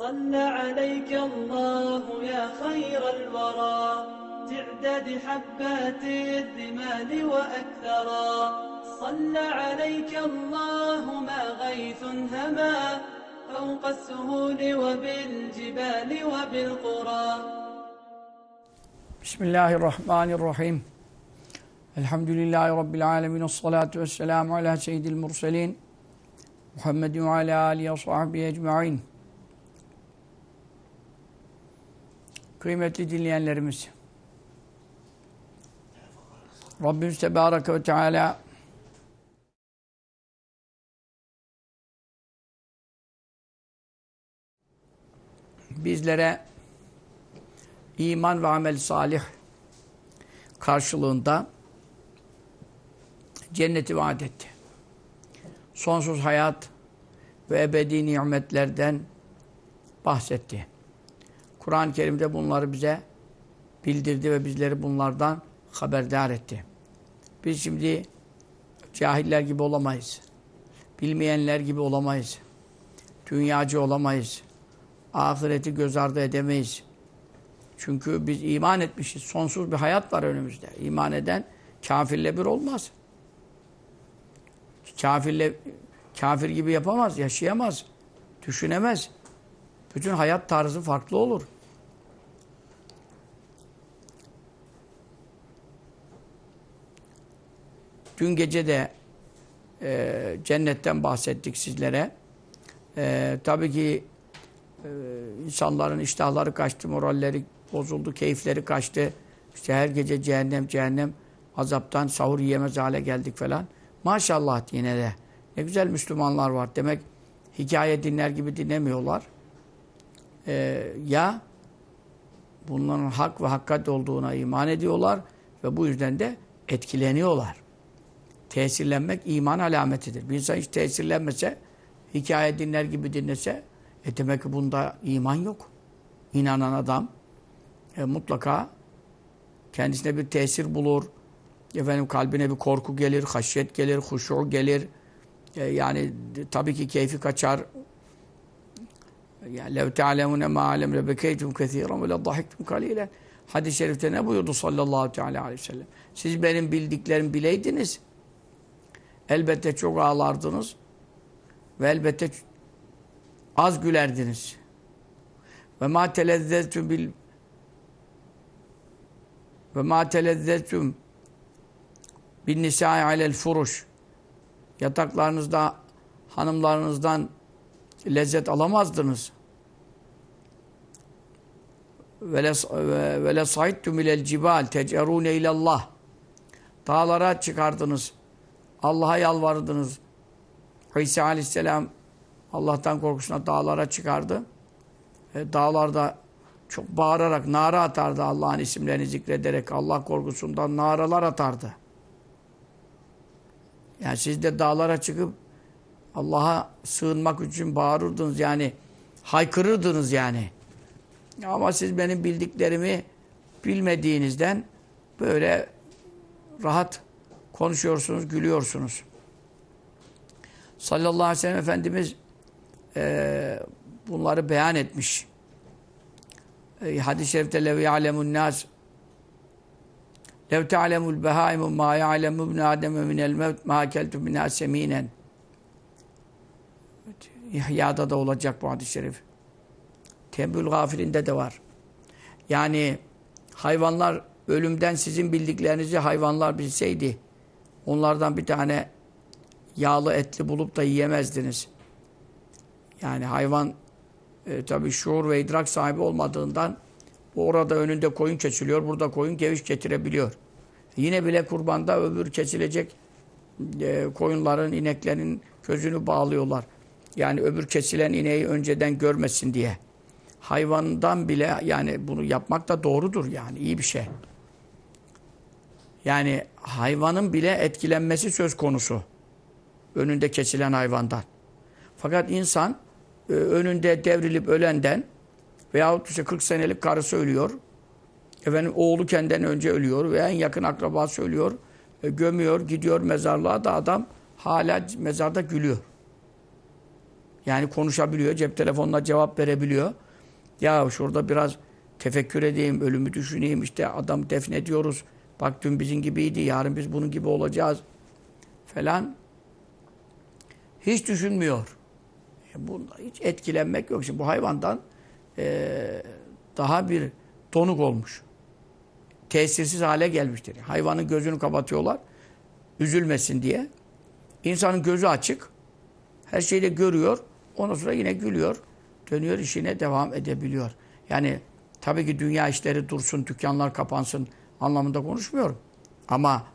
صلى عليك الله يا خير الورى. تعدد حبات الرمال وأكثرا. صلى عليك الله ما غيث هما. فوق السهول وبالجبال وبالقرى. بسم الله الرحمن الرحيم. الحمد لله رب العالمين. والصلاة والسلام على سيد المرسلين محمد وعلى آله وصحبه أجمعين. Kıymetli dinleyenlerimiz. Rabbimiz Tebareke ve Teala bizlere iman ve amel salih karşılığında cenneti vaat etti. Sonsuz hayat ve ebedi nimetlerden bahsetti. Kur'an-ı Kerim'de bunları bize bildirdi ve bizleri bunlardan haberdar etti. Biz şimdi cahiller gibi olamayız. Bilmeyenler gibi olamayız. Dünyacı olamayız. Ahireti göz ardı edemeyiz. Çünkü biz iman etmişiz. Sonsuz bir hayat var önümüzde. İman eden kafirle bir olmaz. Kafirle kafir gibi yapamaz, yaşayamaz, düşünemez. Bütün hayat tarzı farklı olur. Dün gece de e, cennetten bahsettik sizlere. E, tabii ki e, insanların iştahları kaçtı, moralleri bozuldu, keyifleri kaçtı. İşte her gece cehennem, cehennem azaptan sahur yiyemez hale geldik falan. Maşallah yine de. Ne güzel Müslümanlar var. Demek hikaye dinler gibi dinlemiyorlar. Ee, ya bunların hak ve hakikat olduğuna iman ediyorlar ve bu yüzden de etkileniyorlar. Tesirlenmek iman alametidir. Bir insan hiç tesirlenmese, hikaye dinler gibi dinlese, e demek ki bunda iman yok. İnanan adam e, mutlaka kendisine bir tesir bulur. Efendim kalbine bir korku gelir, haşyet gelir, huşu gelir. E, yani tabii ki keyfi kaçar. Yani lev te'alemune ma alem lebekeytum kethiren ve leddahiktum kalilen. Hadis-i şerifte ne buyurdu sallallahu teala aleyhi ve sellem? Siz benim bildiklerimi bileydiniz. Elbette çok ağlardınız. Ve elbette az gülerdiniz. Ve ma telezzetüm bil ve ma telezzetüm bin nisai alel furuş yataklarınızda hanımlarınızdan lezzet alamazdınız. Ve le saittum ilel cibal tecerune ilallah dağlara çıkardınız. Allah'a yalvardınız. İsa aleyhisselam Allah'tan korkusuna dağlara çıkardı. E, dağlarda çok bağırarak nara atardı Allah'ın isimlerini zikrederek Allah korkusundan naralar atardı. Yani siz de dağlara çıkıp Allah'a sığınmak için bağırırdınız yani haykırırdınız yani. Ama siz benim bildiklerimi bilmediğinizden böyle rahat konuşuyorsunuz, gülüyorsunuz. Sallallahu aleyhi ve sellem Efendimiz e, bunları beyan etmiş. E, Hadis-i şerifte lev ya'lemun nas lev te'alemul behaimu ma ya'lemu ibn ademe minel mevt ma keltu minâ seminen İhya'da da olacak bu hadis-i şerif. Tembül gafirinde de var. Yani hayvanlar ölümden sizin bildiklerinizi hayvanlar bilseydi onlardan bir tane yağlı etli bulup da yiyemezdiniz. Yani hayvan e, tabii şuur ve idrak sahibi olmadığından bu orada önünde koyun kesiliyor, burada koyun geviş getirebiliyor. Yine bile kurbanda öbür kesilecek e, koyunların, ineklerin gözünü bağlıyorlar. Yani öbür kesilen ineği önceden görmesin diye. Hayvandan bile yani bunu yapmak da doğrudur yani iyi bir şey. Yani hayvanın bile etkilenmesi söz konusu. Önünde kesilen hayvandan. Fakat insan e, önünde devrilip ölenden veyahut işte 40 senelik karısı ölüyor. Efendim oğlu kendinden önce ölüyor veya en yakın akrabası ölüyor. E, gömüyor, gidiyor mezarlığa da adam hala mezarda gülüyor. Yani konuşabiliyor, cep telefonuna cevap verebiliyor. Ya şurada biraz tefekkür edeyim, ölümü düşüneyim, işte adam defnediyoruz. Bak dün bizim gibiydi, yarın biz bunun gibi olacağız falan. Hiç düşünmüyor. E bunda hiç etkilenmek yok. Şimdi bu hayvandan e, daha bir donuk olmuş. Tesirsiz hale gelmiştir. Hayvanın gözünü kapatıyorlar. Üzülmesin diye. İnsanın gözü açık. Her şeyi de görüyor. Ondan sonra yine gülüyor. Dönüyor işine devam edebiliyor. Yani tabii ki dünya işleri dursun, dükkanlar kapansın anlamında konuşmuyorum. Ama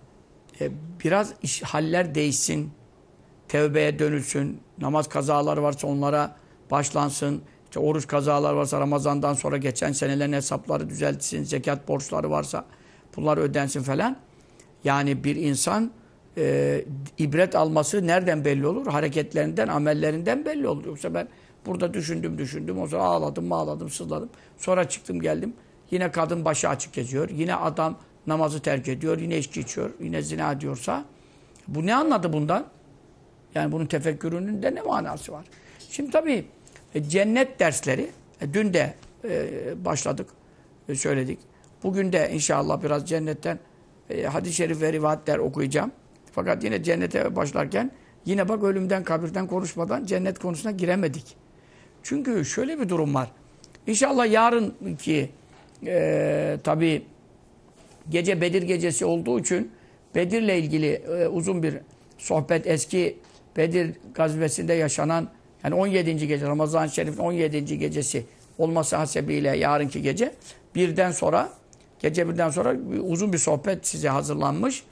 e, biraz iş, haller değişsin, tevbeye dönülsün, namaz kazaları varsa onlara başlansın, işte oruç kazalar varsa Ramazan'dan sonra geçen senelerin hesapları düzeltsin, zekat borçları varsa bunlar ödensin falan. Yani bir insan e, ibret alması nereden belli olur? Hareketlerinden, amellerinden belli olur. Yoksa ben burada düşündüm düşündüm, o zaman ağladım, ağladım, sızladım. Sonra çıktım geldim. Yine kadın başı açık geziyor. Yine adam namazı terk ediyor. Yine içki içiyor. Yine zina diyorsa. Bu ne anladı bundan? Yani bunun tefekkürünün de ne manası var? Şimdi tabii e, cennet dersleri e, dün de e, başladık, e, söyledik. Bugün de inşallah biraz cennetten e, hadis-i şerif ve rivayetler okuyacağım. Fakat yine cennete başlarken yine bak ölümden, kabirden konuşmadan cennet konusuna giremedik. Çünkü şöyle bir durum var. İnşallah yarınki e, tabii gece Bedir gecesi olduğu için Bedir'le ilgili e, uzun bir sohbet eski Bedir gazvesinde yaşanan yani 17. gece Ramazan-ı Şerif'in 17. gecesi olması hasebiyle yarınki gece birden sonra gece birden sonra uzun bir sohbet size hazırlanmış.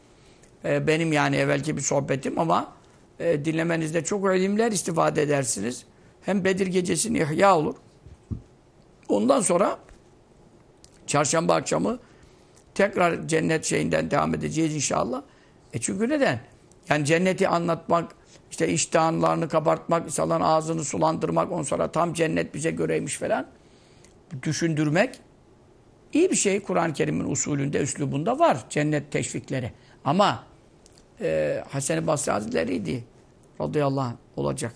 Ee, benim yani evvelki bir sohbetim ama e, dinlemenizde çok ilimler istifade edersiniz. Hem Bedir gecesinin ihya olur. Ondan sonra çarşamba akşamı tekrar cennet şeyinden devam edeceğiz inşallah. E çünkü neden? Yani cenneti anlatmak, işte iştahlarını kabartmak, insanların ağzını sulandırmak, ondan sonra tam cennet bize göreymiş falan. Düşündürmek iyi bir şey. Kur'an-ı Kerim'in usulünde, üslubunda var cennet teşvikleri. Ama e, Hasan-ı Basri Hazretleri'ydi. Radıyallahu anh olacak.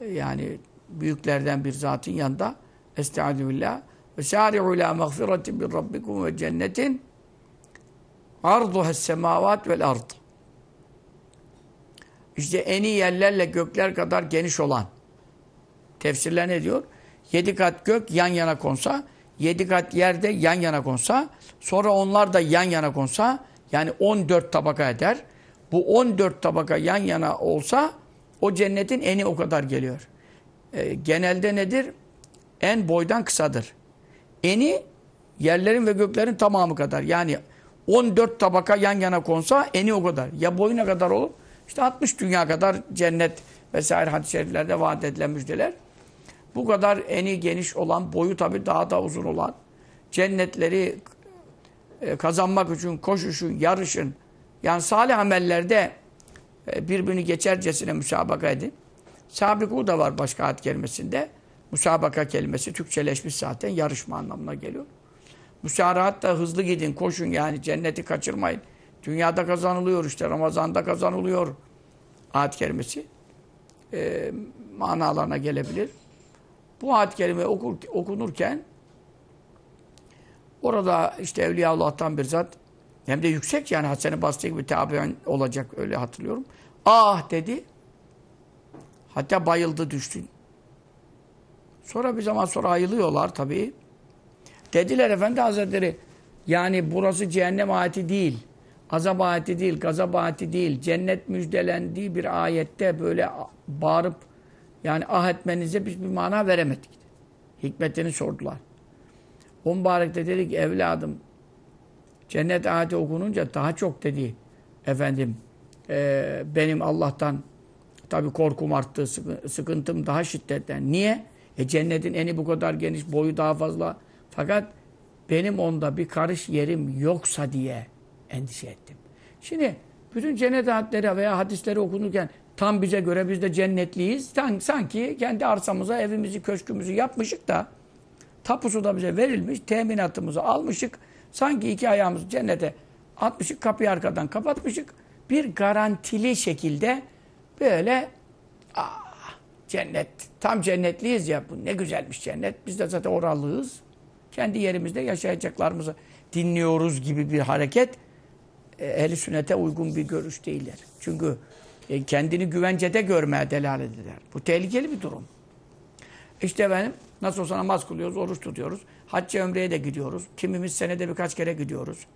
E, yani büyüklerden bir zatın yanında Estaizu billah ve sâri'u ilâ mağfiretin bir rabbikum ve cennetin arduhes semâvât vel ard. İşte en iyi yerlerle gökler kadar geniş olan. Tefsirler ne diyor? Yedi kat gök yan yana konsa, yedi kat yerde yan yana konsa, sonra onlar da yan yana konsa, yani 14 tabaka eder. Bu 14 tabaka yan yana olsa, o cennetin eni o kadar geliyor. E, genelde nedir? En boydan kısadır. Eni yerlerin ve göklerin tamamı kadar. Yani 14 tabaka yan yana konsa eni o kadar. Ya boyuna kadar olur, işte 60 dünya kadar cennet vesaire hadis-i şeriflerde vaat edilen müjdeler. Bu kadar eni geniş olan, boyu tabi daha da uzun olan, cennetleri kazanmak için koşuşun, yarışın, yani salih amellerde e, birbirini geçercesine müsabaka edin. Sabiku da var başka ayet kelimesinde. Musabaka kelimesi Türkçeleşmiş zaten yarışma anlamına geliyor. Müsaraat da hızlı gidin, koşun yani cenneti kaçırmayın. Dünyada kazanılıyor işte Ramazan'da kazanılıyor. Ayet kelimesi e, manalarına gelebilir. Bu ayet kelime okur, okunurken orada işte Evliyaullah'tan bir zat hem de yüksek yani Hasan-ı Basri gibi tabi'in olacak öyle hatırlıyorum. Ah dedi. Hatta bayıldı düştü. Sonra bir zaman sonra ayılıyorlar tabii. Dediler Efendi Hazretleri yani burası cehennem ayeti değil. Azap ayeti değil, gazap ayeti değil. Cennet müjdelendiği bir ayette böyle bağırıp yani ah etmenize biz bir mana veremedik. Hikmetini sordular. O mübarek de dedi ki evladım cennet ayeti okununca daha çok dedi efendim e, benim Allah'tan tabi korkum arttı, sıkıntım daha şiddetlen. Niye? E cennetin eni bu kadar geniş, boyu daha fazla. Fakat benim onda bir karış yerim yoksa diye endişe ettim. Şimdi bütün cennet ayetleri veya hadisleri okunurken tam bize göre biz de cennetliyiz. Sanki kendi arsamıza evimizi, köşkümüzü yapmışık da tapusu da bize verilmiş, teminatımızı almışık. Sanki iki ayağımızı cennete atmışık, kapıyı arkadan kapatmışık. Bir garantili şekilde böyle ah, cennet. Tam cennetliyiz ya. Bu ne güzelmiş cennet. Biz de zaten oralıyız. Kendi yerimizde yaşayacaklarımızı dinliyoruz gibi bir hareket e, ehl sünnete uygun bir görüş değiller. Çünkü e, kendini güvencede görmeye delalet eder. Bu tehlikeli bir durum. İşte benim nasıl olsa namaz kılıyoruz, oruç tutuyoruz. Hacca ömreye de gidiyoruz. Kimimiz senede birkaç kere gidiyoruz.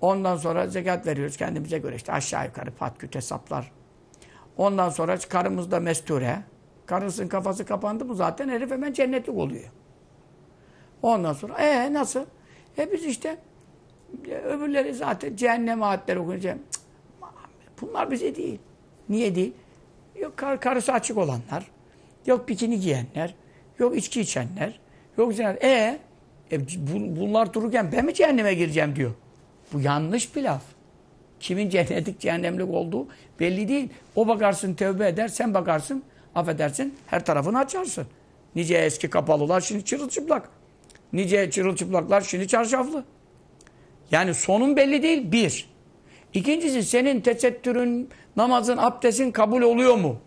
Ondan sonra zekat veriyoruz kendimize göre işte aşağı yukarı patküt hesaplar. Ondan sonra karımız da mesture. Karısının kafası kapandı mı zaten herif hemen cennetlik oluyor. Ondan sonra ee nasıl? E biz işte e, öbürleri zaten cehennem ayetleri okuyunca cık, bunlar bize değil. Niye değil? Yok kar, karısı açık olanlar, yok bikini giyenler, yok içki içenler, yok zina. E, e bu- bunlar dururken ben mi cehenneme gireceğim diyor. Bu yanlış bir laf. Kimin cennetlik cehennemlik olduğu belli değil. O bakarsın tövbe eder, sen bakarsın affedersin her tarafını açarsın. Nice eski kapalılar şimdi çırılçıplak. Nice çırılçıplaklar şimdi çarşaflı. Yani sonun belli değil bir. İkincisi senin tesettürün, namazın, abdestin kabul oluyor mu?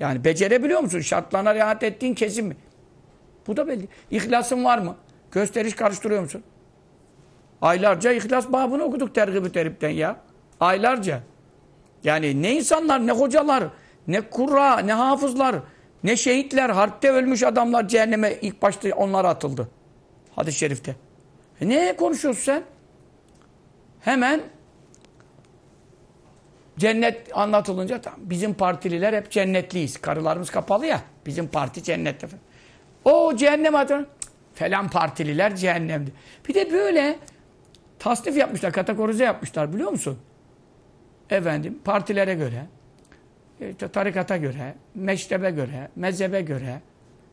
Yani becerebiliyor musun? Şartlarına riayet ettiğin kesin mi? Bu da belli. İhlasın var mı? Gösteriş karıştırıyor musun? Aylarca ihlas babını okuduk tergib-i teripten ya. Aylarca. Yani ne insanlar, ne hocalar, ne kurra, ne hafızlar, ne şehitler, harpte ölmüş adamlar cehenneme ilk başta onlar atıldı. Hadis-i şerifte. E ne konuşuyorsun sen? Hemen cennet anlatılınca tamam. Bizim partililer hep cennetliyiz. Karılarımız kapalı ya. Bizim parti cennette. O cehennem adına falan partililer cehennemde. Bir de böyle tasnif yapmışlar, kategorize yapmışlar biliyor musun? Efendim partilere göre, işte tarikata göre, meşrebe göre, mezhebe göre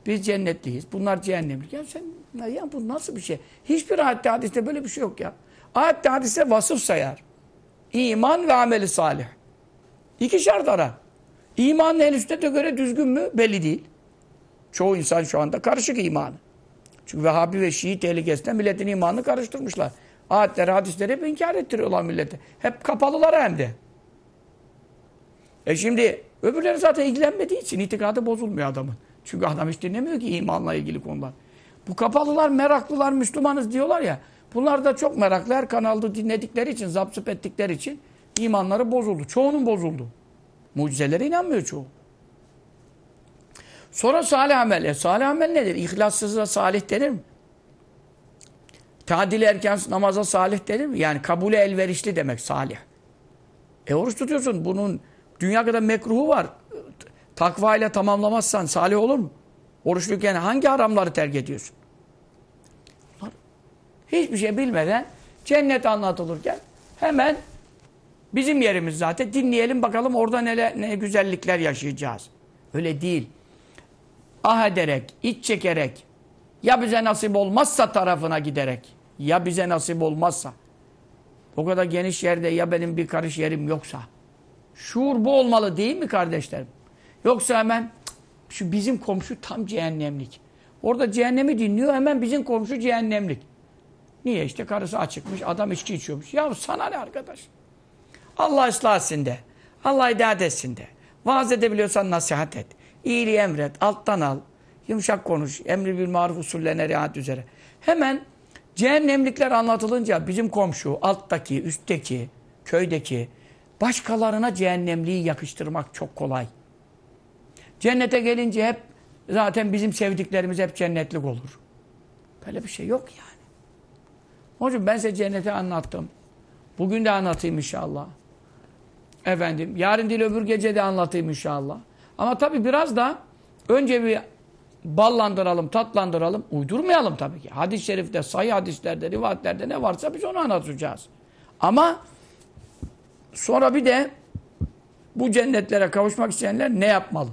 biz cennetliyiz. Bunlar cehennemlik. Ya sen ya bu nasıl bir şey? Hiçbir ayette hadiste böyle bir şey yok ya. Ayette hadise vasıf sayar. İman ve ameli salih. İki şart arar. İmanın el sünnete göre düzgün mü? Belli değil. Çoğu insan şu anda karışık imanı. Çünkü Vehhabi ve Şii tehlikesinde milletin imanını karıştırmışlar. Ayetleri, hadisleri hep inkar ettiriyorlar millete. Hep kapalılar hem de. E şimdi öbürleri zaten ilgilenmediği için itikadı bozulmuyor adamın. Çünkü adam hiç dinlemiyor ki imanla ilgili konular. Bu kapalılar, meraklılar, Müslümanız diyorlar ya. Bunlar da çok meraklı. Her kanalda dinledikleri için, zapsıp ettikleri için imanları bozuldu. Çoğunun bozuldu. Mucizelere inanmıyor çoğu. Sonra salih amel. E, salih amel nedir? İhlassızla salih denir mi? Tadil erken namaza salih denir mi? Yani kabule elverişli demek salih. E oruç tutuyorsun. Bunun dünya kadar mekruhu var. Takva ile tamamlamazsan salih olur mu? Oruçluyken hangi haramları terk ediyorsun? Hiçbir şey bilmeden cennet anlatılırken hemen bizim yerimiz zaten dinleyelim bakalım orada ne, ne güzellikler yaşayacağız. Öyle değil. Ah ederek, iç çekerek, ya bize nasip olmazsa tarafına giderek, ya bize nasip olmazsa, o kadar geniş yerde ya benim bir karış yerim yoksa, şuur bu olmalı değil mi kardeşlerim? Yoksa hemen "Cık, şu bizim komşu tam cehennemlik. Orada cehennemi dinliyor hemen bizim komşu cehennemlik. Niye işte karısı açıkmış, adam içki içiyormuş. Ya sana ne arkadaş? Allah ıslah etsin de. Allah hidayet etsin de. Vaaz edebiliyorsan nasihat et. İyiliği emret, alttan al. Yumuşak konuş. Emri bil maruf usullerine riayet üzere. Hemen cehennemlikler anlatılınca bizim komşu, alttaki, üstteki, köydeki başkalarına cehennemliği yakıştırmak çok kolay. Cennete gelince hep zaten bizim sevdiklerimiz hep cennetlik olur. Böyle bir şey yok yani. Onun için ben size cenneti anlattım. Bugün de anlatayım inşallah. Efendim, yarın değil öbür gece de anlatayım inşallah. Ama tabii biraz da önce bir ballandıralım, tatlandıralım. Uydurmayalım tabii ki. Hadis-i şerifte, sahih hadislerde, rivayetlerde ne varsa biz onu anlatacağız. Ama sonra bir de bu cennetlere kavuşmak isteyenler ne yapmalı?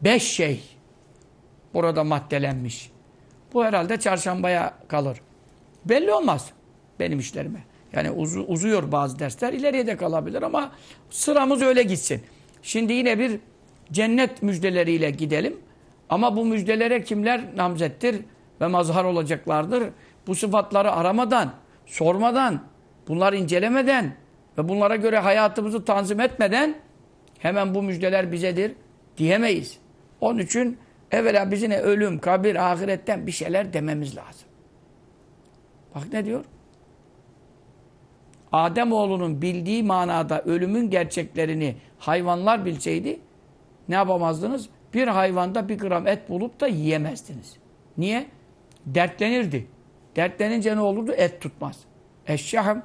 Beş şey burada maddelenmiş. Bu herhalde çarşambaya kalır. Belli olmaz benim işlerime. Yani uzu, uzuyor bazı dersler. ileriye de kalabilir ama sıramız öyle gitsin. Şimdi yine bir cennet müjdeleriyle gidelim. Ama bu müjdelere kimler namzettir ve mazhar olacaklardır? Bu sıfatları aramadan, sormadan, bunları incelemeden ve bunlara göre hayatımızı tanzim etmeden hemen bu müjdeler bizedir diyemeyiz. Onun için evvela bizine ölüm, kabir, ahiretten bir şeyler dememiz lazım. Bak ne diyor? Ademoğlunun bildiği manada ölümün gerçeklerini hayvanlar bilseydi ne yapamazdınız? Bir hayvanda bir gram et bulup da yiyemezdiniz. Niye? Dertlenirdi. Dertlenince ne olurdu? Et tutmaz. Eşşahm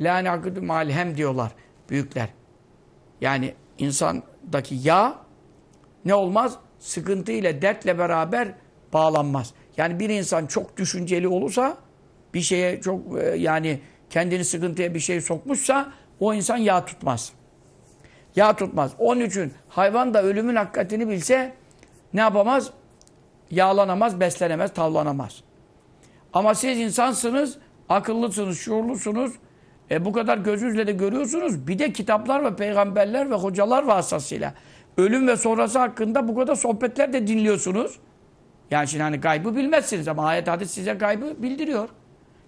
la nakudu malhem diyorlar büyükler. Yani insandaki yağ ne olmaz? Sıkıntı ile dertle beraber bağlanmaz. Yani bir insan çok düşünceli olursa bir şeye çok e, yani kendini sıkıntıya bir şey sokmuşsa o insan yağ tutmaz. Yağ tutmaz. Onun için hayvan da ölümün hakikatini bilse ne yapamaz? Yağlanamaz, beslenemez, tavlanamaz. Ama siz insansınız, akıllısınız, şuurlusunuz. E bu kadar gözünüzle de görüyorsunuz. Bir de kitaplar ve peygamberler ve hocalar vasıtasıyla ölüm ve sonrası hakkında bu kadar sohbetler de dinliyorsunuz. Yani şimdi hani gaybı bilmezsiniz ama ayet hadis size gaybı bildiriyor.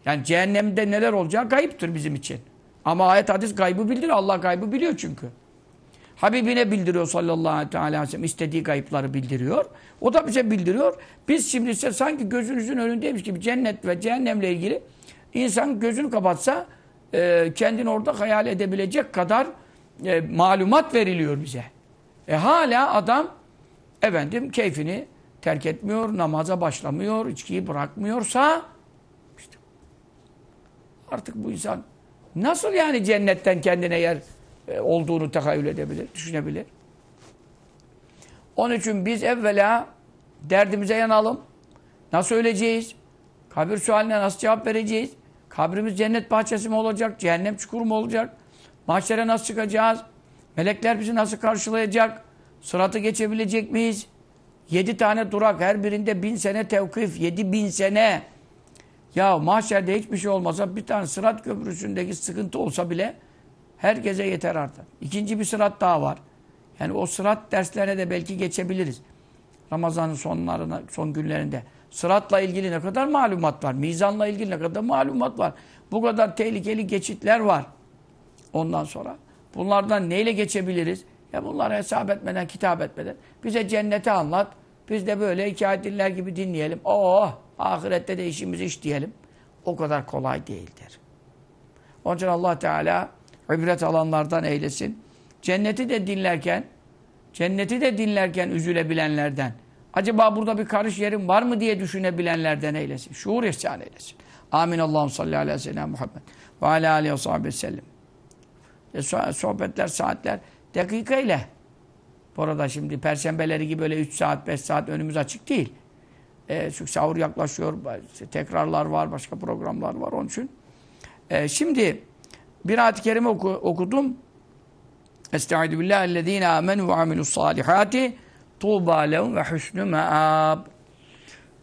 Yani cehennemde neler olacağı gayiptir bizim için. Ama ayet hadis gaybı bildiriyor. Allah gaybı biliyor çünkü. Habibine bildiriyor sallallahu aleyhi ve sellem. istediği gayıpları bildiriyor. O da bize bildiriyor. Biz şimdi ise sanki gözünüzün önündeymiş gibi cennet ve cehennemle ilgili insan gözünü kapatsa e, kendini orada hayal edebilecek kadar e, malumat veriliyor bize. E hala adam efendim keyfini terk etmiyor, namaza başlamıyor, içkiyi bırakmıyorsa artık bu insan nasıl yani cennetten kendine yer e, olduğunu tahayyül edebilir, düşünebilir. Onun için biz evvela derdimize yanalım. Nasıl öleceğiz? Kabir sualine nasıl cevap vereceğiz? Kabrimiz cennet bahçesi mi olacak? Cehennem çukuru mu olacak? Mahşere nasıl çıkacağız? Melekler bizi nasıl karşılayacak? Sıratı geçebilecek miyiz? Yedi tane durak, her birinde bin sene tevkif, yedi bin sene. Ya mahşerde hiçbir şey olmasa bir tane sırat köprüsündeki sıkıntı olsa bile herkese yeter artık. İkinci bir sırat daha var. Yani o sırat derslerine de belki geçebiliriz. Ramazan'ın sonlarına, son günlerinde. Sıratla ilgili ne kadar malumat var? Mizanla ilgili ne kadar malumat var? Bu kadar tehlikeli geçitler var. Ondan sonra. Bunlardan neyle geçebiliriz? Ya bunları hesap etmeden, kitap etmeden. Bize cenneti anlat. Biz de böyle hikaye diller gibi dinleyelim. Oh! Ahirette de işimizi iş diyelim. O kadar kolay değildir. Onun için Allah Teala ibret alanlardan eylesin. Cenneti de dinlerken, cenneti de dinlerken üzülebilenlerden, acaba burada bir karış yerim var mı diye düşünebilenlerden eylesin. Şuur ihsan eylesin. Amin. Allah'ım salli aleyhi ve sellem Muhammed ve aleyhi aleyhi ve sahibi sellem. E, sohbetler, saatler dakika ile. Bu arada şimdi perşembeleri gibi böyle 3 saat, 5 saat önümüz açık değil. E, çünkü sahur yaklaşıyor, tekrarlar var, başka programlar var onun için. E, şimdi bir ayet-i kerime oku, okudum. Estaizu billahi ellezine amenu ve amilus salihati tuğba lehum ve husnü me'ab.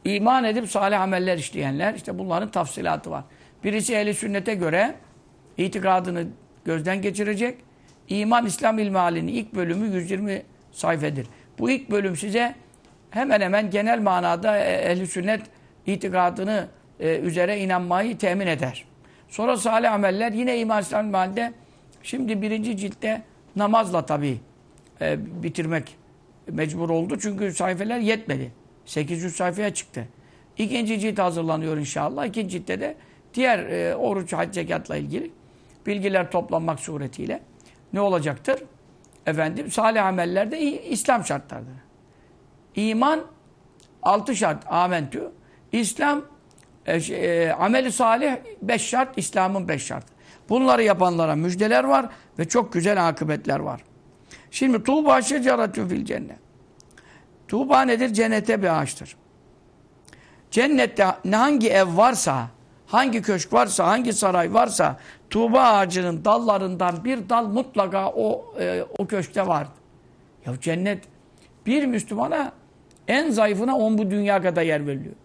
İman edip salih ameller işleyenler, işte bunların tafsilatı var. Birisi ehli sünnete göre itikadını gözden geçirecek. İman İslam ilmihalinin ilk bölümü 120 sayfedir. Bu ilk bölüm size hemen hemen genel manada e, ehli sünnet itikadını e, üzere inanmayı temin eder. Sonra salih ameller yine iman İslam ilmihalinde şimdi birinci ciltte namazla tabii e, bitirmek mecbur oldu. Çünkü sayfeler yetmedi. 800 sayfaya çıktı. İkinci cilt hazırlanıyor inşallah. İkinci ciltte de diğer e, oruç, hac, zekatla ilgili bilgiler toplanmak suretiyle ne olacaktır? Efendim salih amellerde İslam şartlarıdır. İman altı şart amentü. İslam e, şey, e, ameli salih beş şart, İslam'ın beş şart. Bunları yapanlara müjdeler var ve çok güzel akıbetler var. Şimdi Tuğba şecaratün fil cennet. Tuğba nedir? Cennete bir ağaçtır. Cennette hangi ev varsa, hangi köşk varsa, hangi saray varsa Tuğba ağacının dallarından bir dal mutlaka o e, o köşkte vardı. Ya cennet bir Müslümana en zayıfına on bu dünya kadar yer veriliyor.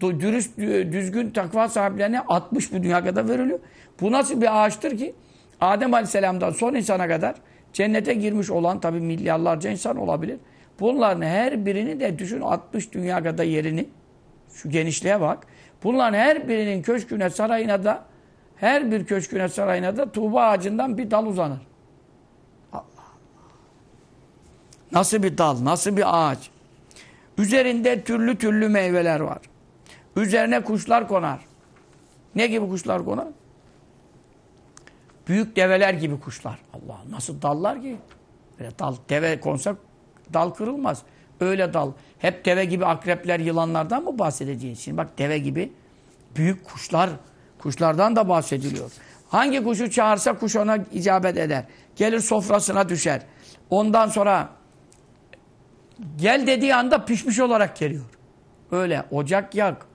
Dürüst, düzgün takva sahiplerine 60 bu dünya kadar veriliyor. Bu nasıl bir ağaçtır ki? Adem Aleyhisselam'dan son insana kadar cennete girmiş olan tabi milyarlarca insan olabilir. Bunların her birini de düşün 60 dünya kadar yerini şu genişliğe bak. Bunların her birinin köşküne, sarayına da her bir köşküne, sarayına da tuğba ağacından bir dal uzanır. Allah Allah. Nasıl bir dal, nasıl bir ağaç. Üzerinde türlü türlü meyveler var. Üzerine kuşlar konar. Ne gibi kuşlar konar? Büyük develer gibi kuşlar. Allah nasıl dallar ki? Böyle dal, deve konsa dal kırılmaz. Öyle dal. Hep deve gibi akrepler, yılanlardan mı bahsedeceğiz? Şimdi bak deve gibi büyük kuşlar, kuşlardan da bahsediliyor. Hangi kuşu çağırsa kuş ona icabet eder. Gelir sofrasına düşer. Ondan sonra gel dediği anda pişmiş olarak geliyor. Öyle ocak yak,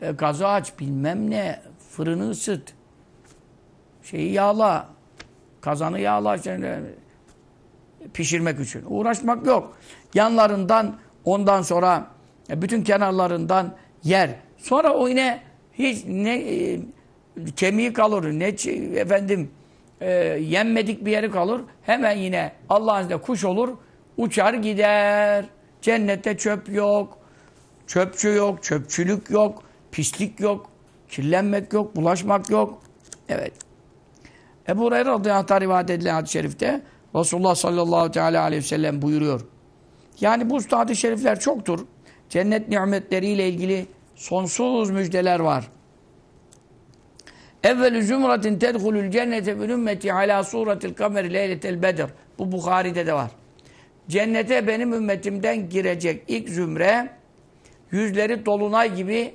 e, gazı aç, bilmem ne, fırını ısıt, şeyi yağla, kazanı yağla, işte, pişirmek için. Uğraşmak yok. Yanlarından ondan sonra e, bütün kenarlarından yer. Sonra o yine hiç ne e, kemiği kalır, ne efendim e, yenmedik bir yeri kalır. Hemen yine Allah'ın izniyle kuş olur, uçar gider. Cennette çöp yok, çöpçü yok, çöpçülük yok, pislik yok, kirlenmek yok, bulaşmak yok. Evet. Ebu Hureyre radıyallahu anh rivayet edilen hadis-i şerifte Resulullah sallallahu teala aleyhi ve sellem buyuruyor. Yani bu hadis-i şerifler çoktur. Cennet nimetleriyle ilgili sonsuz müjdeler var. Evvelü zümratin tedhulül cennete bil ümmeti ala suretil kameri leyletel bedir. Bu Bukhari'de de var. Cennete benim ümmetimden girecek ilk zümre yüzleri dolunay gibi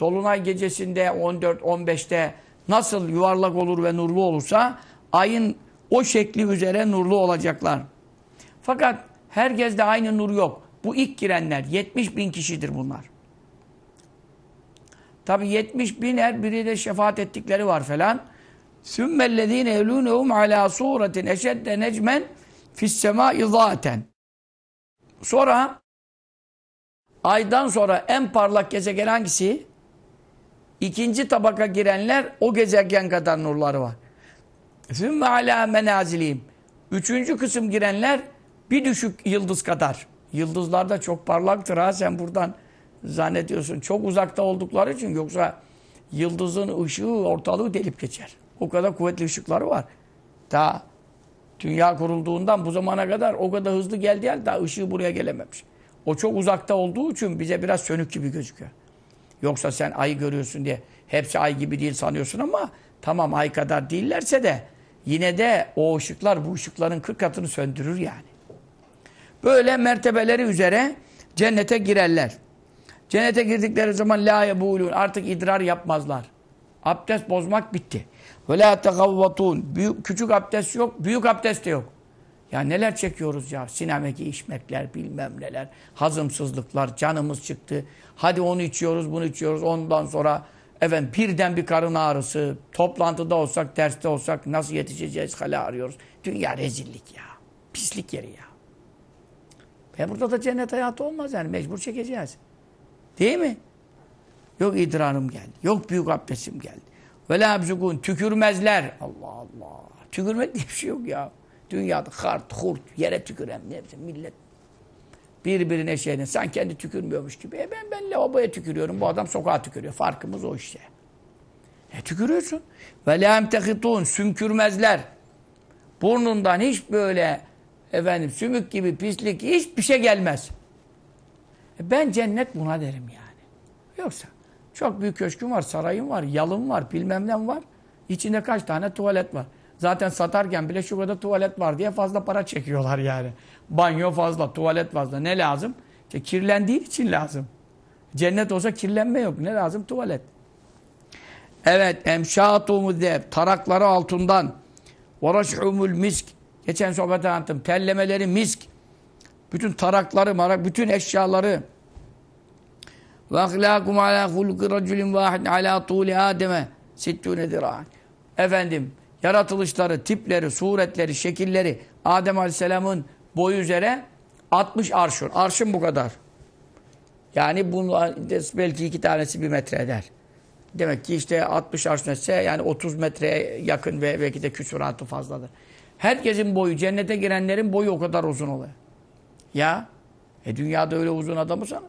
dolunay gecesinde 14-15'te nasıl yuvarlak olur ve nurlu olursa ayın o şekli üzere nurlu olacaklar. Fakat herkeste aynı nur yok. Bu ilk girenler 70 bin kişidir bunlar. Tabi 70 bin her biri de şefaat ettikleri var falan. ثُمَّ الَّذ۪ينَ يَلُونَهُمْ عَلَى صُورَةٍ اَشَدَّ نَجْمًا فِي السَّمَاءِ ذَاتًا Sonra aydan sonra en parlak gezegen hangisi? İkinci tabaka girenler o gezegen kadar nurları var. Sümme alâ menaziliyim. Üçüncü kısım girenler bir düşük yıldız kadar. Yıldızlar da çok parlaktır ha sen buradan zannediyorsun. Çok uzakta oldukları için yoksa yıldızın ışığı ortalığı delip geçer. O kadar kuvvetli ışıkları var. Daha dünya kurulduğundan bu zamana kadar o kadar hızlı geldi yani daha ışığı buraya gelememiş. O çok uzakta olduğu için bize biraz sönük gibi gözüküyor. Yoksa sen ayı görüyorsun diye hepsi ay gibi değil sanıyorsun ama tamam ay kadar değillerse de yine de o ışıklar bu ışıkların 40 katını söndürür yani. Böyle mertebeleri üzere cennete girerler. Cennete girdikleri zaman la yebulun artık idrar yapmazlar. Abdest bozmak bitti. Ve la tegavvatun. Küçük abdest yok, büyük abdest de yok. Ya neler çekiyoruz ya? Sinemeki içmekler, bilmem neler, hazımsızlıklar, canımız çıktı. Hadi onu içiyoruz, bunu içiyoruz. Ondan sonra efendim birden bir karın ağrısı, toplantıda olsak, derste olsak nasıl yetişeceğiz hala arıyoruz. Dünya rezillik ya. Pislik yeri ya. Ve burada da cennet hayatı olmaz yani. Mecbur çekeceğiz. Değil mi? Yok idrarım geldi. Yok büyük abdestim geldi. Ve la abzukun. Tükürmezler. Allah Allah. Tükürmek diye bir şey yok ya. Dünyada hart, hurt, yere tüküren ne bileyim, millet birbirine şeyden sen kendi tükürmüyormuş gibi. E ben ben lavaboya tükürüyorum. Bu adam sokağa tükürüyor. Farkımız o işte. E tükürüyorsun. Ve la emtehitun. Sümkürmezler. Burnundan hiç böyle efendim sümük gibi pislik hiçbir şey gelmez. E ben cennet buna derim yani. Yoksa çok büyük köşküm var, sarayım var, yalım var, bilmem ne var. İçinde kaç tane tuvalet var. Zaten satarken bile şu kadar tuvalet var diye fazla para çekiyorlar yani. Banyo fazla, tuvalet fazla. Ne lazım? İşte kirlendiği için lazım. Cennet olsa kirlenme yok. Ne lazım? Tuvalet. Evet. Emşâtumü de tarakları altından varaş'umul misk geçen sohbet anlattım. Tellemeleri misk. Bütün tarakları, marak, bütün eşyaları ve ahlâkum alâ hulki raculin vâhid alâ tûli âdeme sittûne dirân. Efendim, yaratılışları, tipleri, suretleri, şekilleri Adem Aleyhisselam'ın boyu üzere 60 arşın. Arşın bu kadar. Yani bunun belki iki tanesi bir metre eder. Demek ki işte 60 arş etse yani 30 metreye yakın ve belki de küsuratı fazladır. Herkesin boyu, cennete girenlerin boyu o kadar uzun oluyor. Ya, e dünyada öyle uzun adamı sana.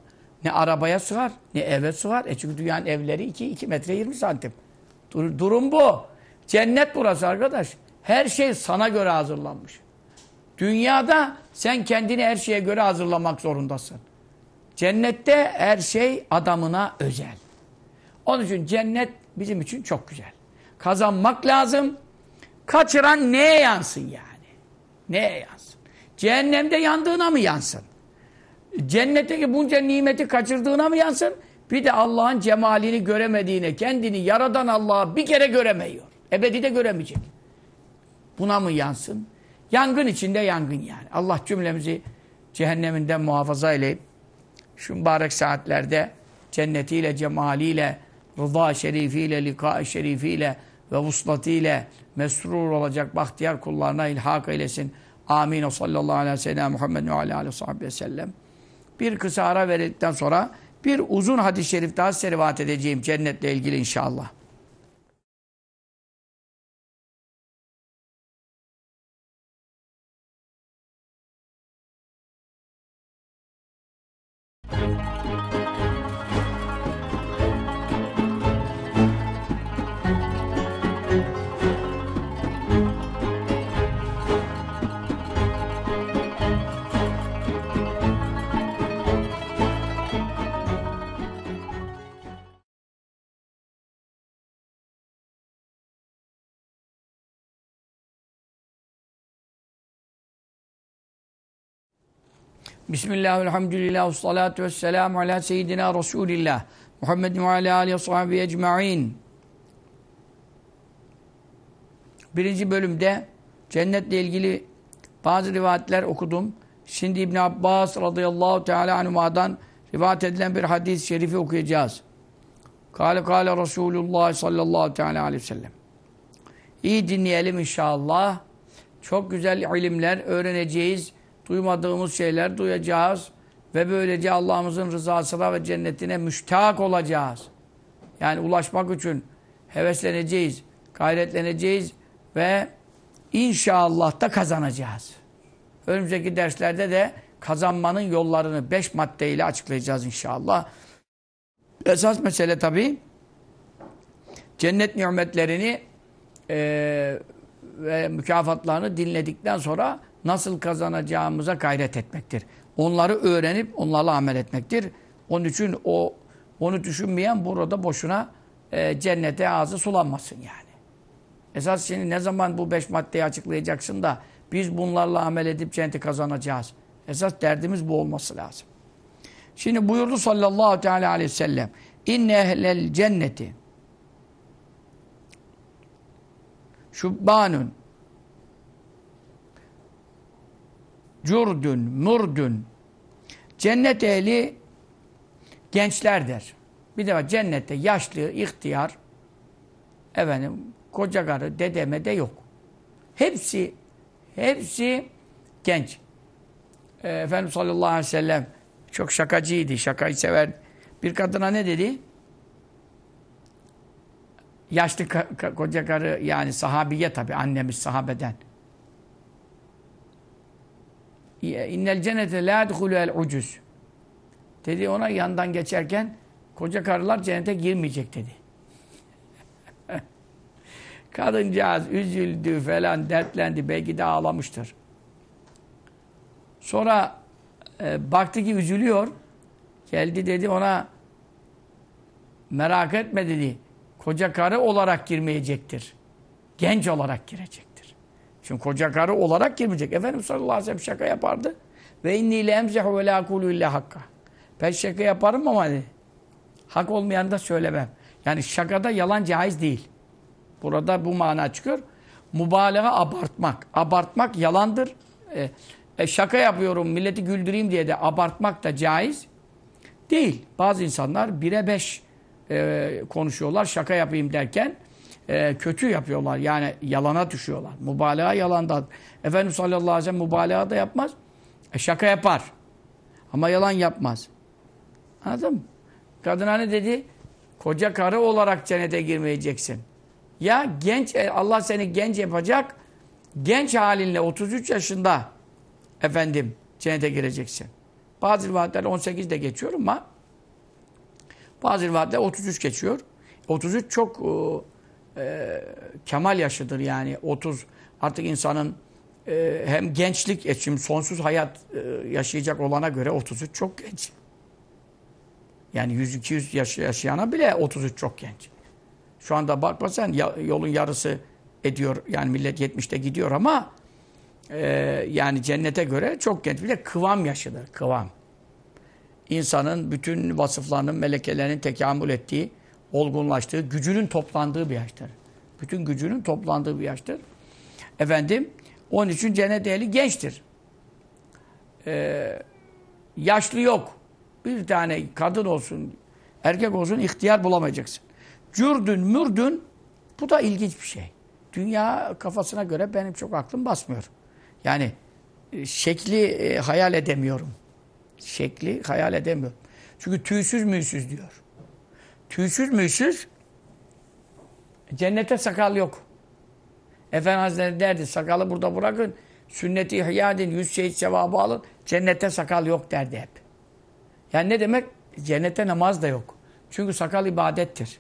Ne arabaya sığar, ne eve sığar. E çünkü dünyanın evleri 2, 2 metre 20 santim. Dur, durum bu. Cennet burası arkadaş. Her şey sana göre hazırlanmış. Dünyada sen kendini her şeye göre hazırlamak zorundasın. Cennette her şey adamına özel. Onun için cennet bizim için çok güzel. Kazanmak lazım. Kaçıran neye yansın yani? Neye yansın? Cehennemde yandığına mı yansın? Cennetteki bunca nimeti kaçırdığına mı yansın? Bir de Allah'ın cemalini göremediğine, kendini yaradan Allah'ı bir kere göremiyor. Ebedi de göremeyecek. Buna mı yansın? Yangın içinde yangın yani. Allah cümlemizi cehenneminden muhafaza eyleyip şu mübarek saatlerde cennetiyle, cemaliyle, rıza şerifiyle, lika şerifiyle ve vuslatiyle mesrur olacak bahtiyar kullarına ilhak eylesin. Amin. O sallallahu aleyhi ve sellem Muhammed ve aleyhi ve sellem. Bir kısa ara verdikten sonra bir uzun hadis-i şerif daha size edeceğim cennetle ilgili inşallah. Bismillah, elhamdülillah, salatu vesselamu ala seyyidina Resulillah. Muhammedin ve ala aleyhi ve ecma'in. Birinci bölümde cennetle ilgili bazı rivayetler okudum. Şimdi İbn Abbas radıyallahu teala anhuma'dan rivayet edilen bir hadis-i şerifi okuyacağız. Kale kale Resulullah sallallahu teala aleyhi ve sellem. İyi dinleyelim inşallah. Çok güzel ilimler öğreneceğiz duymadığımız şeyler duyacağız ve böylece Allah'ımızın rızasına ve cennetine müştak olacağız. Yani ulaşmak için hevesleneceğiz, gayretleneceğiz ve inşallah da kazanacağız. Önümüzdeki derslerde de kazanmanın yollarını beş maddeyle açıklayacağız inşallah. Esas mesele tabi cennet nimetlerini e, ve mükafatlarını dinledikten sonra nasıl kazanacağımıza gayret etmektir. Onları öğrenip onlarla amel etmektir. Onun için o onu düşünmeyen burada boşuna e, cennete ağzı sulanmasın yani. Esas şimdi ne zaman bu beş maddeyi açıklayacaksın da biz bunlarla amel edip cenneti kazanacağız. Esas derdimiz bu olması lazım. Şimdi buyurdu sallallahu teala aleyhi ve sellem inne ehlel cenneti şubbanun curdün, murdün. Cennet ehli gençlerdir. Bir de var cennette yaşlı, ihtiyar, efendim, koca karı, dedeme de yok. Hepsi, hepsi genç. E, Efendimiz sallallahu aleyhi ve sellem çok şakacıydı, şakayı sever. Bir kadına ne dedi? Yaşlı ka ka koca karı yani sahabiye tabi annemiz sahabeden. İnnel cennete la el ucuz. Dedi ona yandan geçerken koca karılar cennete girmeyecek dedi. Kadıncağız üzüldü falan dertlendi. Belki de ağlamıştır. Sonra e, baktı ki üzülüyor. Geldi dedi ona merak etme dedi. Koca karı olarak girmeyecektir. Genç olarak girecek. Şimdi koca karı olarak girmeyecek. Efendimiz sallallahu aleyhi ve sellem şaka yapardı. Ve inni le emzehu ve la kulu illa hakka. Ben şaka yaparım ama hani, hak olmayan da söylemem. Yani şakada yalan caiz değil. Burada bu mana çıkıyor. Mübalağa abartmak. Abartmak yalandır. E, e, şaka yapıyorum milleti güldüreyim diye de abartmak da caiz değil. Bazı insanlar bire beş e, konuşuyorlar şaka yapayım derken e, kötü yapıyorlar. Yani yalana düşüyorlar. Mübalağa yalandan. Efendimiz sallallahu aleyhi ve sellem mübalağa da yapmaz. E, şaka yapar. Ama yalan yapmaz. Anladın mı? Kadına ne dedi? Koca karı olarak cennete girmeyeceksin. Ya genç, e, Allah seni genç yapacak. Genç halinle 33 yaşında efendim cennete gireceksin. Bazı rivayetler 18 de geçiyor ama bazı rivayetler 33 geçiyor. 33 çok e, kemal yaşıdır yani 30 artık insanın e, hem gençlik, şimdi sonsuz hayat e, yaşayacak olana göre 33 çok genç. Yani 100-200 yaş yaşayana bile 33 çok genç. Şu anda bakmasan ya, yolun yarısı ediyor. Yani millet 70'te gidiyor ama e, yani cennete göre çok genç. Bir de kıvam yaşıdır. Kıvam. İnsanın bütün vasıflarının, melekelerinin tekamül ettiği, olgunlaştığı, gücünün toplandığı bir yaştır. Bütün gücünün toplandığı bir yaştır. Efendim, onun için cennet ehli gençtir. Ee, yaşlı yok. Bir tane kadın olsun, erkek olsun ihtiyar bulamayacaksın. Cürdün, mürdün bu da ilginç bir şey. Dünya kafasına göre benim çok aklım basmıyor. Yani e, şekli e, hayal edemiyorum. Şekli hayal edemiyorum. Çünkü tüysüz müysüz diyor. Tüysüz müysüz cennete sakal yok. Efendi Hazretleri derdi sakalı burada bırakın. Sünneti ihya edin, yüz şehit sevabı alın. Cennete sakal yok derdi hep. Yani ne demek? Cennete namaz da yok. Çünkü sakal ibadettir.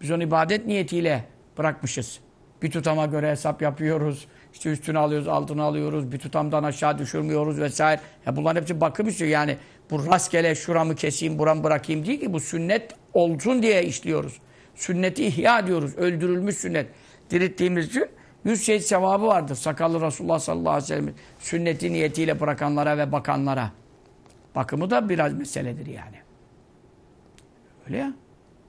Biz onu ibadet niyetiyle bırakmışız. Bir tutama göre hesap yapıyoruz. İşte üstünü alıyoruz, altını alıyoruz. Bir tutamdan aşağı düşürmüyoruz vesaire. Ya bunların hepsi bakım istiyor. Yani bu rastgele şuramı keseyim, buramı bırakayım değil ki. Bu sünnet olsun diye işliyoruz. Sünneti ihya diyoruz. Öldürülmüş sünnet. Dirittiğimiz için yüz şehit sevabı vardır. Sakallı Resulullah sallallahu aleyhi ve sellem sünneti niyetiyle bırakanlara ve bakanlara. Bakımı da biraz meseledir yani. Öyle ya.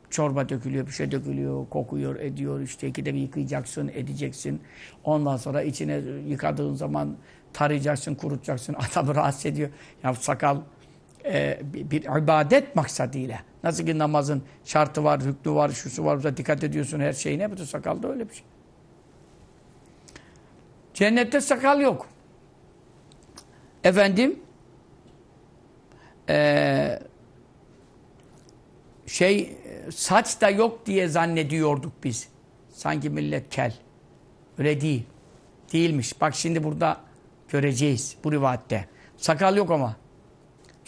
Çorba dökülüyor, bir şey dökülüyor, kokuyor, ediyor. İşte ikide bir yıkayacaksın, edeceksin. Ondan sonra içine yıkadığın zaman tarayacaksın, kurutacaksın. Adamı rahatsız ediyor. Ya sakal e, bir, bir ibadet maksadıyla. Nasıl ki namazın şartı var, hükmü var, şusu var. Burada dikkat ediyorsun her şeyine. Bu sakal da öyle bir şey. Cennette sakal yok. Efendim eee şey saç da yok diye zannediyorduk biz. Sanki millet kel. Öyle değil. Değilmiş. Bak şimdi burada göreceğiz bu rivayette. Sakal yok ama.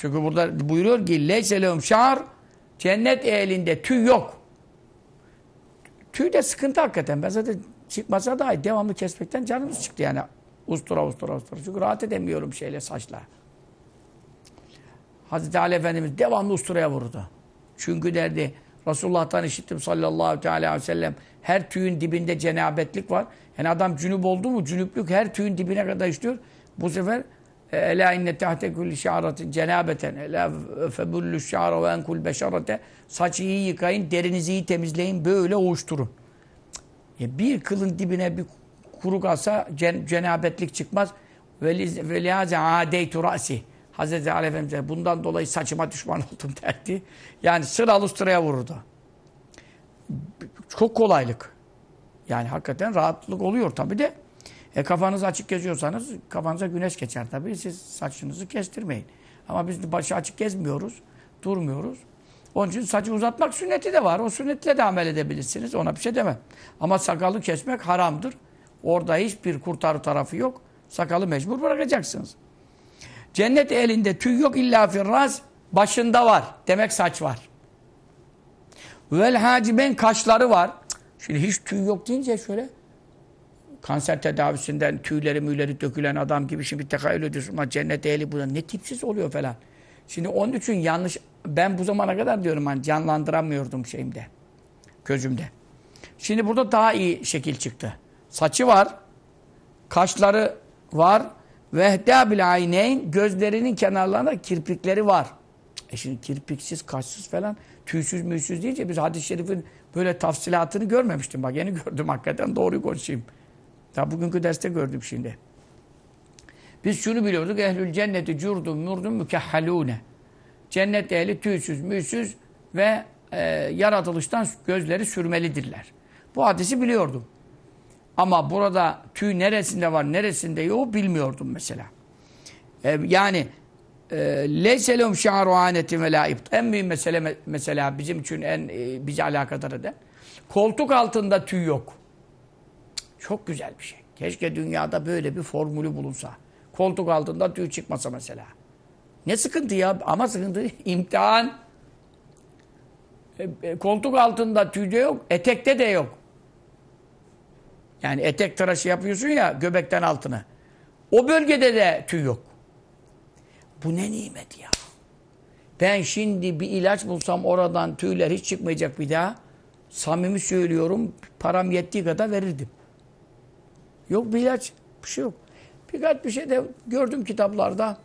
Çünkü burada buyuruyor ki leyse lehum şar cennet ehlinde tüy yok. Tüy de sıkıntı hakikaten. Ben zaten çıkmasa da devamlı kesmekten canımız çıktı yani. Ustura ustura ustura. Çünkü rahat edemiyorum şeyle saçla. Hazreti Ali Efendimiz devamlı usturaya vurdu. Çünkü derdi Resulullah'tan işittim sallallahu aleyhi ve sellem her tüyün dibinde cenabetlik var. Yani adam cünüp oldu mu cünüplük her tüyün dibine kadar işliyor. Bu sefer Ela inne tahte kulli şa'ratin cenabeten. Ela febullu şa'ra ve enkul beşarate. Saçı iyi yıkayın, derinizi iyi temizleyin, böyle ovuşturun. E bir kılın dibine bir kuru kalsa cen cenabetlik çıkmaz. Ve lihaze adeytu ra'si. Hazreti Ali Efendimiz bundan dolayı saçıma düşman oldum derdi. Yani sıralı sıraya vururdu. Çok kolaylık. Yani hakikaten rahatlık oluyor tabi de. E kafanız açık geziyorsanız kafanıza güneş geçer tabii. Siz saçınızı kestirmeyin. Ama biz başı açık gezmiyoruz. Durmuyoruz. Onun için saçı uzatmak sünneti de var. O sünnetle de amel edebilirsiniz. Ona bir şey demem. Ama sakalı kesmek haramdır. Orada hiçbir kurtarı tarafı yok. Sakalı mecbur bırakacaksınız. Cennet elinde tüy yok illa firraz. Başında var. Demek saç var. Vel haciben kaşları var. Şimdi hiç tüy yok deyince şöyle kanser tedavisinden tüyleri müyleri dökülen adam gibi şimdi tekayül ediyorsun. Ama cennet ehli bu ne tipsiz oluyor falan. Şimdi onun için yanlış ben bu zamana kadar diyorum hani canlandıramıyordum şeyimde. Gözümde. Şimdi burada daha iyi şekil çıktı. Saçı var. Kaşları var. Vehda bil ayneyn gözlerinin kenarlarında kirpikleri var. E şimdi kirpiksiz, kaşsız falan, tüysüz müysüz deyince biz hadis-i şerifin böyle tafsilatını görmemiştim. Bak yeni gördüm hakikaten doğruyu konuşayım. Daha bugünkü derste gördüm şimdi. Biz şunu biliyorduk. Ehlül cenneti curdun murdun mükehhalune. Cennet ehli tüysüz, müysüz ve e, yaratılıştan gözleri sürmelidirler. Bu hadisi biliyordum. Ama burada tüy neresinde var, neresinde yok bilmiyordum mesela. E, yani leyse lehum şa'ru anetin ve En büyük mesele mesela bizim için en e, bizi alakadar eden koltuk altında tüy yok. Çok güzel bir şey. Keşke dünyada böyle bir formülü bulunsa. Koltuk altında tüy çıkmasa mesela. Ne sıkıntı ya? Ama sıkıntı imtihan. E, e, koltuk altında tüy de yok, etekte de yok. Yani etek tıraşı yapıyorsun ya göbekten altına. O bölgede de tüy yok. Bu ne nimet ya. Ben şimdi bir ilaç bulsam oradan tüyler hiç çıkmayacak bir daha. Samimi söylüyorum param yettiği kadar verirdim. Yok bir ilaç bir şey yok. Birkaç bir şey de gördüm kitaplarda.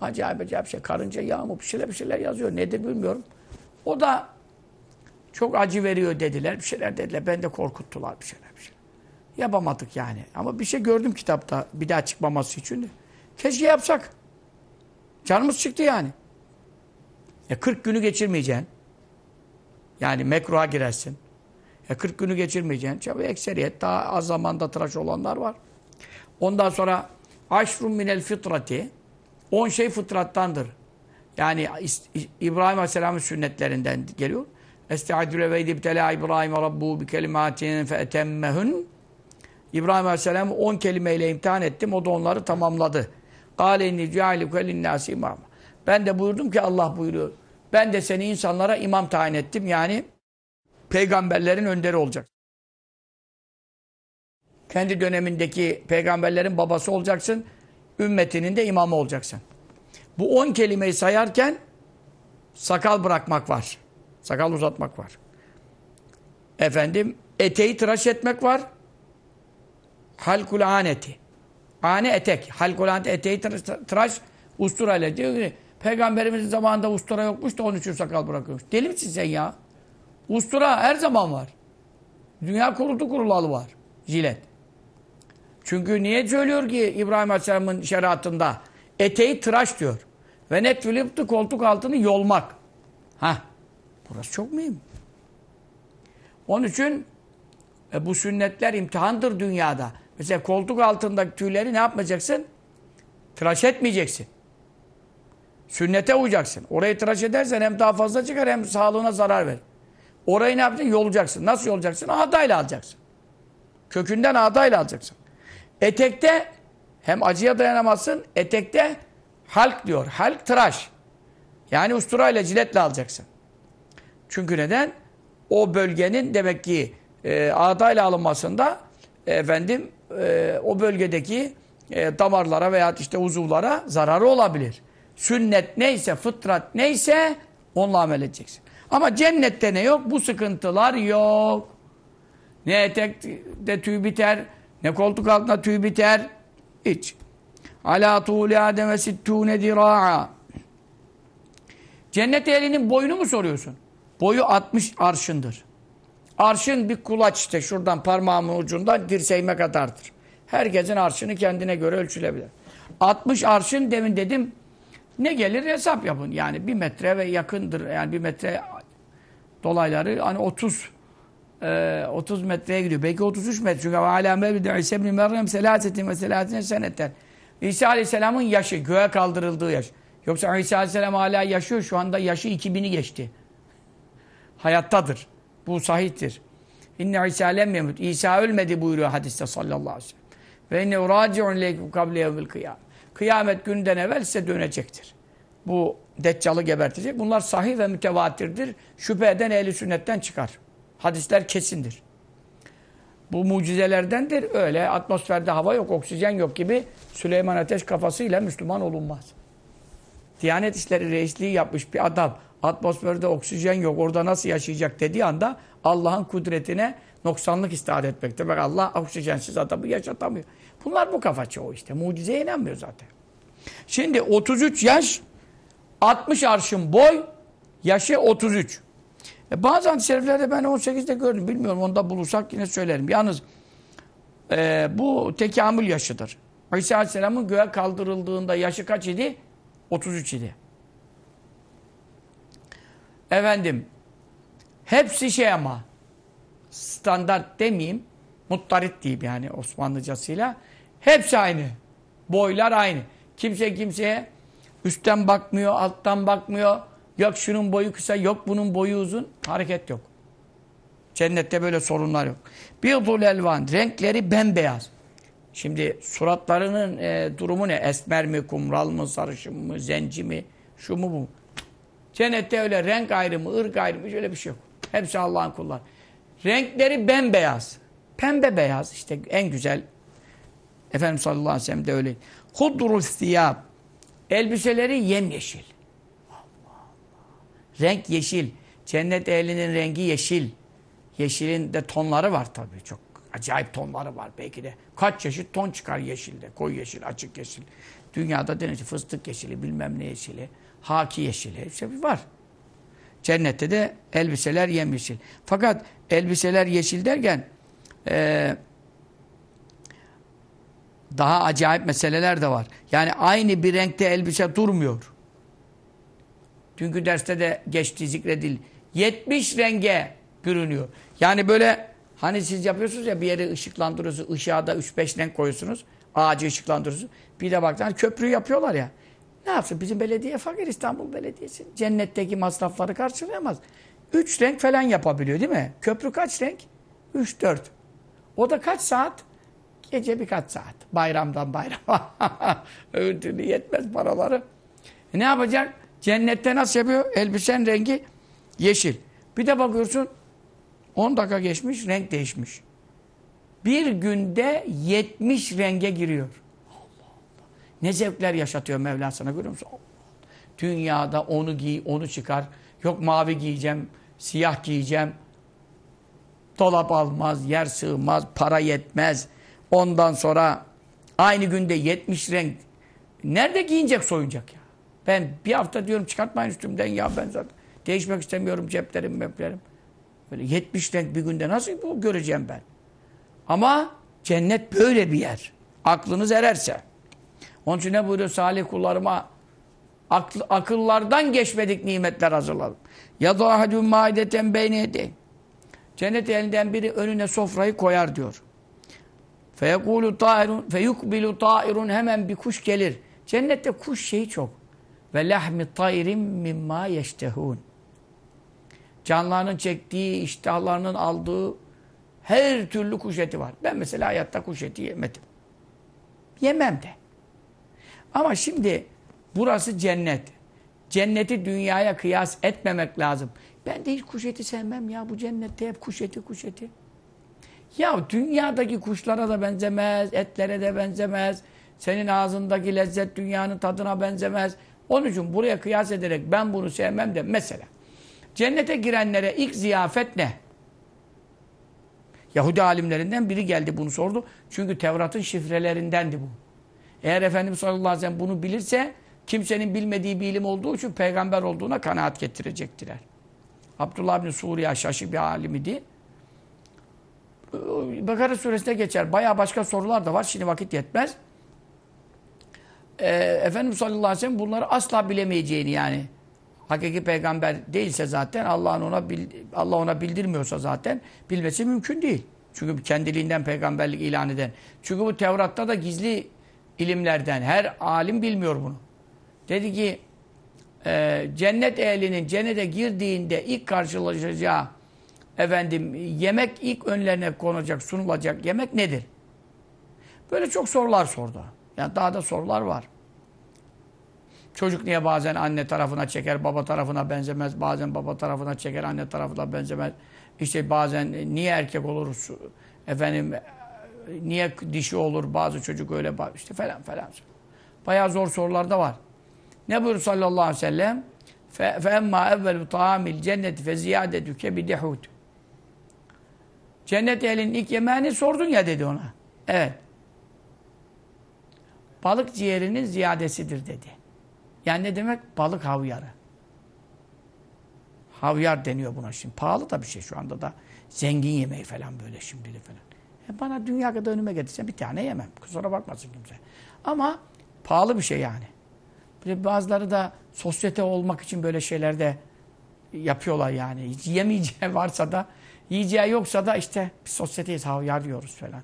Acayip acayip şey. Karınca yağı mı bir şeyler bir şeyler yazıyor. Nedir bilmiyorum. O da çok acı veriyor dediler. Bir şeyler dediler. Ben de korkuttular bir şeyler bir şeyler. Yapamadık yani. Ama bir şey gördüm kitapta bir daha çıkmaması için. Keşke yapsak. Canımız çıktı yani. Ya 40 günü geçirmeyeceksin. Yani mekruha girersin. Ya 40 günü geçirmeyeceksin. Tabii ekseriyet daha az zamanda tıraş olanlar var. Ondan sonra aşrun minel fitrati 10 şey fıtrattandır. Yani İbrahim Aleyhisselam'ın sünnetlerinden geliyor. Estaizu ve idibtela İbrahim Rabbu bi kelimatin fe etemmehun. İbrahim Aleyhisselam'ı 10 kelimeyle imtihan ettim. O da onları tamamladı. Kâle inni cealiku linnâsi imama. Ben de buyurdum ki Allah buyuruyor. Ben de seni insanlara imam tayin ettim. Yani peygamberlerin önderi olacak. Kendi dönemindeki peygamberlerin babası olacaksın. Ümmetinin de imamı olacaksın. Bu on kelimeyi sayarken sakal bırakmak var. Sakal uzatmak var. Efendim eteği tıraş etmek var. Halkul aneti. Ane etek. Halkul aneti eteği tıraş, tıraş usturayla diyor ki Peygamberimizin zamanında ustura yokmuş da onun için sakal bırakıyormuş. Deli misin sen ya? Ustura her zaman var. Dünya kuruldu kurulalı var. Jilet. Çünkü niye söylüyor ki İbrahim Aleyhisselam'ın şeriatında? Eteği tıraş diyor. Ve net filipti koltuk altını yolmak. Ha, Burası çok mühim. Onun için e, bu sünnetler imtihandır dünyada. Mesela koltuk altındaki tüyleri ne yapmayacaksın? Tıraş etmeyeceksin. Sünnete uyacaksın. Orayı tıraş edersen hem daha fazla çıkar hem sağlığına zarar verir. Orayı ne yapacaksın? Yolacaksın. Nasıl yolacaksın? Ağdayla alacaksın. Kökünden ağdayla alacaksın. Etekte hem acıya dayanamazsın. Etekte halk diyor. Halk tıraş. Yani usturayla ciletle alacaksın. Çünkü neden? O bölgenin demek ki e, ağdayla alınmasında efendim e, o bölgedeki e, damarlara veya işte uzuvlara zararı olabilir. Sünnet neyse, fıtrat neyse onunla amel edeceksin. Ama cennette ne yok? Bu sıkıntılar yok. Ne etekte tüy biter, ne koltuk altında tüy biter. Hiç. Ala tuğli ademe sittûne dira'a. Cennet ehlinin boyunu mu soruyorsun? Boyu 60 arşındır. Arşın bir kulaç işte şuradan parmağımın ucundan dirseğime kadardır. Herkesin arşını kendine göre ölçülebilir. 60 arşın demin dedim ne gelir hesap yapın. Yani bir metre ve yakındır. Yani bir metre dolayları hani 30 e, 30 metreye gidiyor. Belki 33 metre. Çünkü alâ mevlid İsa ibn Meryem selâsetin ve selâsetin senetten. İsa Aleyhisselam'ın yaşı, göğe kaldırıldığı yaş. Yoksa İsa Aleyhisselam hala yaşıyor. Şu anda yaşı 2000'i geçti. Hayattadır. Bu sahihtir. İnne İsa lem yemut. İsa ölmedi buyuruyor hadiste sallallahu aleyhi ve sellem. Ve inne raciun leykum kable kıyam. Kıyamet gününden evvel size dönecektir. Bu deccalı gebertecek. Bunlar sahih ve mütevatirdir. Şüphe eden ehli sünnetten çıkar. Hadisler kesindir. Bu mucizelerdendir. Öyle atmosferde hava yok, oksijen yok gibi Süleyman Ateş kafasıyla Müslüman olunmaz. Diyanet İşleri Reisliği yapmış bir adam atmosferde oksijen yok orada nasıl yaşayacak dediği anda Allah'ın kudretine noksanlık istihar etmekte. Bak Allah oksijensiz adamı yaşatamıyor. Bunlar bu kafa çoğu işte. Mucizeye inanmıyor zaten. Şimdi 33 yaş 60 arşın boy yaşı 33. E bazı hadis şeriflerde ben 18'de gördüm. Bilmiyorum onda bulursak yine söylerim. Yalnız e, bu tekamül yaşıdır. İsa Aleyhisselam'ın göğe kaldırıldığında yaşı kaç idi? 33 idi. Efendim hepsi şey ama standart demeyeyim muttarit diyeyim yani Osmanlıcasıyla hepsi aynı. Boylar aynı. Kimse kimseye üstten bakmıyor, alttan bakmıyor. Yok şunun boyu kısa, yok bunun boyu uzun. Hareket yok. Cennette böyle sorunlar yok. Bir dul elvan, renkleri bembeyaz. Şimdi suratlarının e, durumu ne? Esmer mi, kumral mı, sarışın mı, zenci mi, şu mu bu? Cennette öyle renk ayrımı, ırk ayrımı öyle bir şey yok. Hepsi Allah'ın kulları. Renkleri bembeyaz. Pembe beyaz işte en güzel. Efendimiz sallallahu aleyhi ve sellem de öyle. Hudru siyab. Elbiseleri yemyeşil. Renk yeşil. Cennet ehlinin rengi yeşil. Yeşilin de tonları var tabii. Çok acayip tonları var belki de. Kaç çeşit ton çıkar yeşilde. Koyu yeşil, açık yeşil. Dünyada denir fıstık yeşili, bilmem ne yeşili, haki yeşili. Hepsi var. Cennette de elbiseler yemyeşil. Fakat elbiseler yeşil derken e, daha acayip meseleler de var. Yani aynı bir renkte elbise durmuyor. Dünkü derste de geçti zikredil. 70 renge bürünüyor. Yani böyle hani siz yapıyorsunuz ya bir yeri ışıklandırıyorsunuz. Işığa da 3-5 renk koyuyorsunuz. Ağacı ışıklandırıyorsunuz. Bir de baktın köprü yapıyorlar ya. Ne yapsın? Bizim belediye fakir İstanbul Belediyesi. Cennetteki masrafları karşılayamaz. Üç renk falan yapabiliyor değil mi? Köprü kaç renk? Üç, dört. O da kaç saat? Gece birkaç saat. Bayramdan bayrama. Öbür türlü yetmez paraları. E ne yapacak? Cennette nasıl yapıyor? Elbisen rengi yeşil. Bir de bakıyorsun 10 dakika geçmiş, renk değişmiş. Bir günde 70 renge giriyor. Ne zevkler yaşatıyor Mevla sana görüyor musun? Dünyada onu giy, onu çıkar. Yok mavi giyeceğim, siyah giyeceğim. Dolap almaz, yer sığmaz, para yetmez. Ondan sonra aynı günde 70 renk. Nerede giyinecek, soyunacak ya? Ben bir hafta diyorum çıkartmayın üstümden ya ben zaten. Değişmek istemiyorum ceplerim, meplerim. Böyle 70 renk bir günde nasıl bu göreceğim ben? Ama cennet böyle bir yer. Aklınız ererse. Onun için ne buyuruyor salih kullarıma? Akl, akıllardan geçmedik nimetler hazırladım. Ya da ahadun maideten beyneydi. Cennet elinden biri önüne sofrayı koyar diyor. Feyekulu ta'irun feyukbilu ta'irun hemen bir kuş gelir. Cennette kuş şeyi çok. Ve lahmi tayrin mimma yeştehun. Canlarının çektiği, iştahlarının aldığı her türlü kuş eti var. Ben mesela hayatta kuş eti yemedim. Yemem de. Ama şimdi burası cennet. Cenneti dünyaya kıyas etmemek lazım. Ben de hiç kuş eti sevmem ya. Bu cennette hep kuş eti, kuş eti. Ya dünyadaki kuşlara da benzemez, etlere de benzemez. Senin ağzındaki lezzet dünyanın tadına benzemez. Onun için buraya kıyas ederek ben bunu sevmem de mesela. Cennete girenlere ilk ziyafet ne? Yahudi alimlerinden biri geldi bunu sordu. Çünkü Tevrat'ın şifrelerindendi bu. Eğer Efendimiz sallallahu aleyhi ve sellem bunu bilirse kimsenin bilmediği bir ilim olduğu için peygamber olduğuna kanaat getirecektiler. Abdullah bin Suriye şaşı bir alimidi. Bakara suresine geçer. Baya başka sorular da var. Şimdi vakit yetmez. Ee, Efendimiz sallallahu aleyhi ve sellem bunları asla bilemeyeceğini yani hakiki peygamber değilse zaten Allah'ın ona Allah ona bildirmiyorsa zaten bilmesi mümkün değil. Çünkü kendiliğinden peygamberlik ilan eden. Çünkü bu Tevrat'ta da gizli ilimlerden. Her alim bilmiyor bunu. Dedi ki e, cennet ehlinin cennete girdiğinde ilk karşılaşacağı efendim yemek ilk önlerine konacak, sunulacak yemek nedir? Böyle çok sorular sordu. Yani daha da sorular var. Çocuk niye bazen anne tarafına çeker, baba tarafına benzemez, bazen baba tarafına çeker, anne tarafına benzemez. İşte bazen niye erkek olur, efendim niye dişi olur, bazı çocuk öyle, işte falan falan. Bayağı zor sorular da var. Ne buyuruyor sallallahu aleyhi ve sellem? فَاَمَّا اَوَّلُ طَعَامِ الْجَنَّةِ فَزِيَادَتُكَ بِدِحُودِ Cennet elin ilk yemeğini sordun ya dedi ona. Evet. Balık ciğerinin ziyadesidir dedi. Yani ne demek? Balık havyarı. Havyar deniyor buna şimdi. Pahalı da bir şey şu anda da. Zengin yemeği falan böyle şimdi de falan. E bana dünya kadar önüme getirse bir tane yemem. Kusura bakmasın kimse. Ama pahalı bir şey yani. Bir bazıları da sosyete olmak için böyle şeyler de yapıyorlar yani. Hiç yemeyeceği varsa da yiyeceği yoksa da işte bir sosyeteyiz havyar diyoruz falan.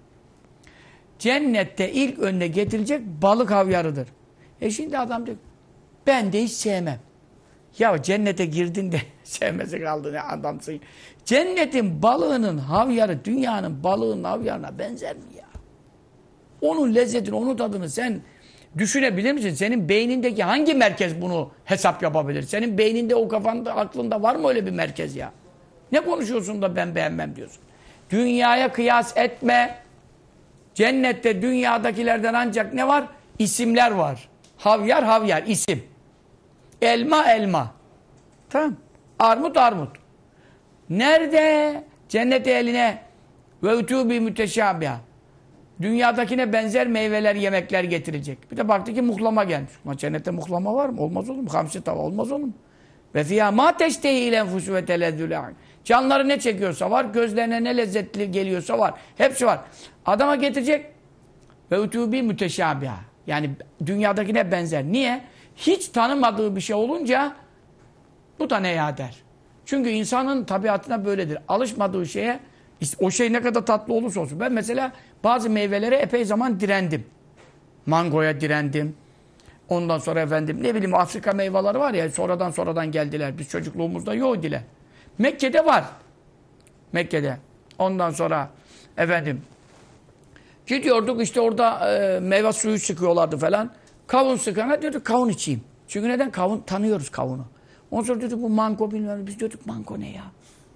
Cennette ilk önüne getirilecek balık havyarıdır. E şimdi adam diyor ben de hiç sevmem. Ya cennete girdin de sevmesi kaldı ne adamsın. Cennetin balığının havyarı dünyanın balığının havyarına benzer mi ya? Onun lezzetini, onun tadını sen düşünebilir misin? Senin beynindeki hangi merkez bunu hesap yapabilir? Senin beyninde o kafanda, aklında var mı öyle bir merkez ya? Ne konuşuyorsun da ben beğenmem diyorsun? Dünyaya kıyas etme. Cennette dünyadakilerden ancak ne var? İsimler var. Havyar havyar isim. Elma elma. Tamam. Armut armut. Nerede? Cennet eline ve utubi müteşabiha. Dünyadakine benzer meyveler, yemekler getirecek. Bir de baktı ki muhlama gelmiş. Ama cennette muhlama var mı? Olmaz oğlum. Hamsi tava olmaz oğlum. Ve fiyâ mâ teştehi ile fusu ve telezzülâ. Canları ne çekiyorsa var, gözlerine ne lezzetli geliyorsa var. Hepsi var. Adama getirecek ve utubi müteşabiha. Yani dünyadakine benzer. Niye? Hiç tanımadığı bir şey olunca bu da ne ya der. Çünkü insanın tabiatına böyledir. Alışmadığı şeye o şey ne kadar tatlı olursa olsun. Ben mesela bazı meyvelere epey zaman direndim. Mangoya direndim. Ondan sonra efendim ne bileyim Afrika meyveleri var ya sonradan sonradan geldiler. Biz çocukluğumuzda yok idiler. Mekke'de var. Mekke'de. Ondan sonra efendim gidiyorduk işte orada e, meyve suyu sıkıyorlardı falan. Kavun sıkana diyorduk kavun içeyim. Çünkü neden? Kavun tanıyoruz kavunu. Ondan sonra diyorduk bu mango bilmem Biz diyorduk mango ne ya?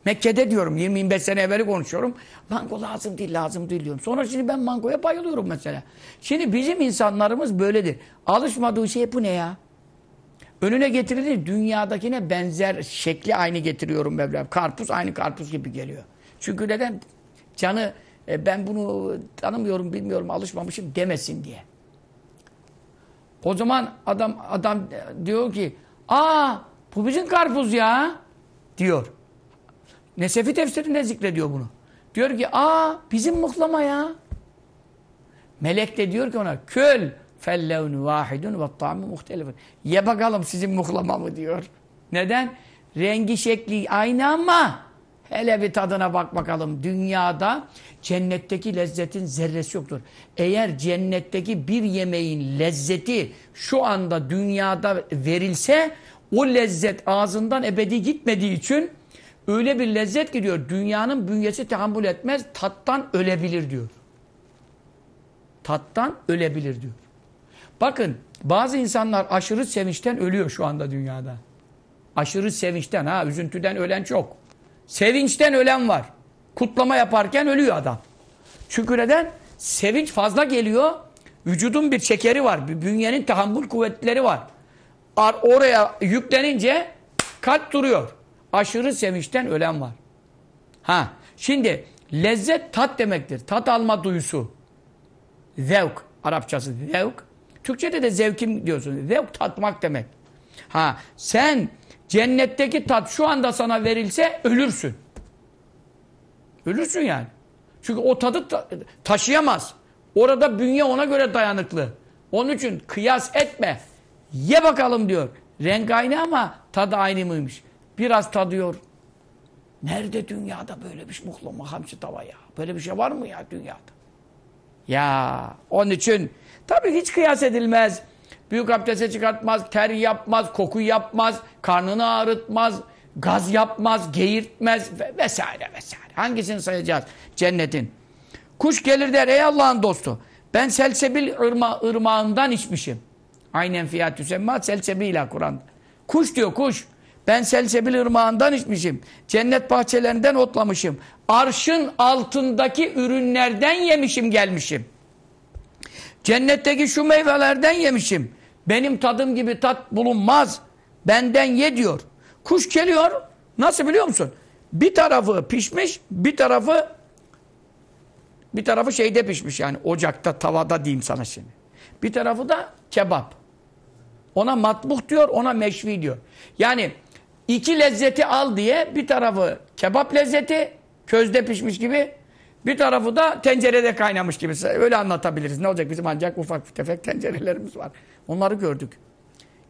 Mekke'de diyorum 20-25 sene evveli konuşuyorum. Mango lazım değil lazım değil diyorum. Sonra şimdi ben mangoya bayılıyorum mesela. Şimdi bizim insanlarımız böyledir. Alışmadığı şey bu ne ya? Önüne getirilir dünyadakine benzer şekli aynı getiriyorum Mevlam. Karpuz aynı karpuz gibi geliyor. Çünkü neden? Canı e, ben bunu tanımıyorum bilmiyorum alışmamışım demesin diye. O zaman adam adam diyor ki aa bu bizim karpuz ya diyor. Nesefi tefsirinde zikrediyor bunu. Diyor ki aa bizim muhlama ya. Melek de diyor ki ona köl fellevnu vahidun ve ta'mu muhtelifun. Ye bakalım sizin muhlama mı diyor. Neden? Rengi şekli aynı ama hele bir tadına bak bakalım. Dünyada cennetteki lezzetin zerresi yoktur. Eğer cennetteki bir yemeğin lezzeti şu anda dünyada verilse o lezzet ağzından ebedi gitmediği için öyle bir lezzet gidiyor. Dünyanın bünyesi tahammül etmez. Tattan ölebilir diyor. Tattan ölebilir diyor. Bakın bazı insanlar aşırı sevinçten ölüyor şu anda dünyada. Aşırı sevinçten ha üzüntüden ölen çok. Sevinçten ölen var. Kutlama yaparken ölüyor adam. Çünkü neden? Sevinç fazla geliyor. Vücudun bir şekeri var. Bünyenin tahammül kuvvetleri var. Oraya yüklenince kalp duruyor. Aşırı sevinçten ölen var. Ha, şimdi lezzet tat demektir. Tat alma duyusu. Zevk. Arapçası zevk. Türkçede de zevkim diyorsun. Zevk tatmak demek. Ha, sen cennetteki tat şu anda sana verilse ölürsün. Ölürsün yani. Çünkü o tadı ta taşıyamaz. Orada bünye ona göre dayanıklı. Onun için kıyas etme. Ye bakalım diyor. Renk aynı ama tadı aynı mıymış? Biraz tadıyor. Nerede dünyada böyle bir şey? Muhlama hamsi tava ya. Böyle bir şey var mı ya dünyada? Ya onun için tabii hiç kıyas edilmez. Büyük abdeste çıkartmaz, ter yapmaz, koku yapmaz, karnını ağrıtmaz, gaz yapmaz, geğirtmez vesaire vesaire. Hangisini sayacağız cennetin? Kuş gelir der ey Allah'ın dostu. Ben selsebil ırma, ırmağından içmişim. Aynen fiyat tüsemma selsebiyle Kur'an. Kuş diyor kuş. Ben selsebil ırmağından içmişim. Cennet bahçelerinden otlamışım. Arşın altındaki ürünlerden yemişim gelmişim. Cennetteki şu meyvelerden yemişim. Benim tadım gibi tat bulunmaz. Benden ye diyor. Kuş geliyor. Nasıl biliyor musun? Bir tarafı pişmiş, bir tarafı bir tarafı şeyde pişmiş yani ocakta, tavada diyeyim sana şimdi. Bir tarafı da kebap. Ona matbuh diyor, ona meşvi diyor. Yani iki lezzeti al diye bir tarafı kebap lezzeti, közde pişmiş gibi, bir tarafı da tencerede kaynamış gibi. Öyle anlatabiliriz. Ne olacak? Bizim ancak ufak tefek tencerelerimiz var. Onları gördük.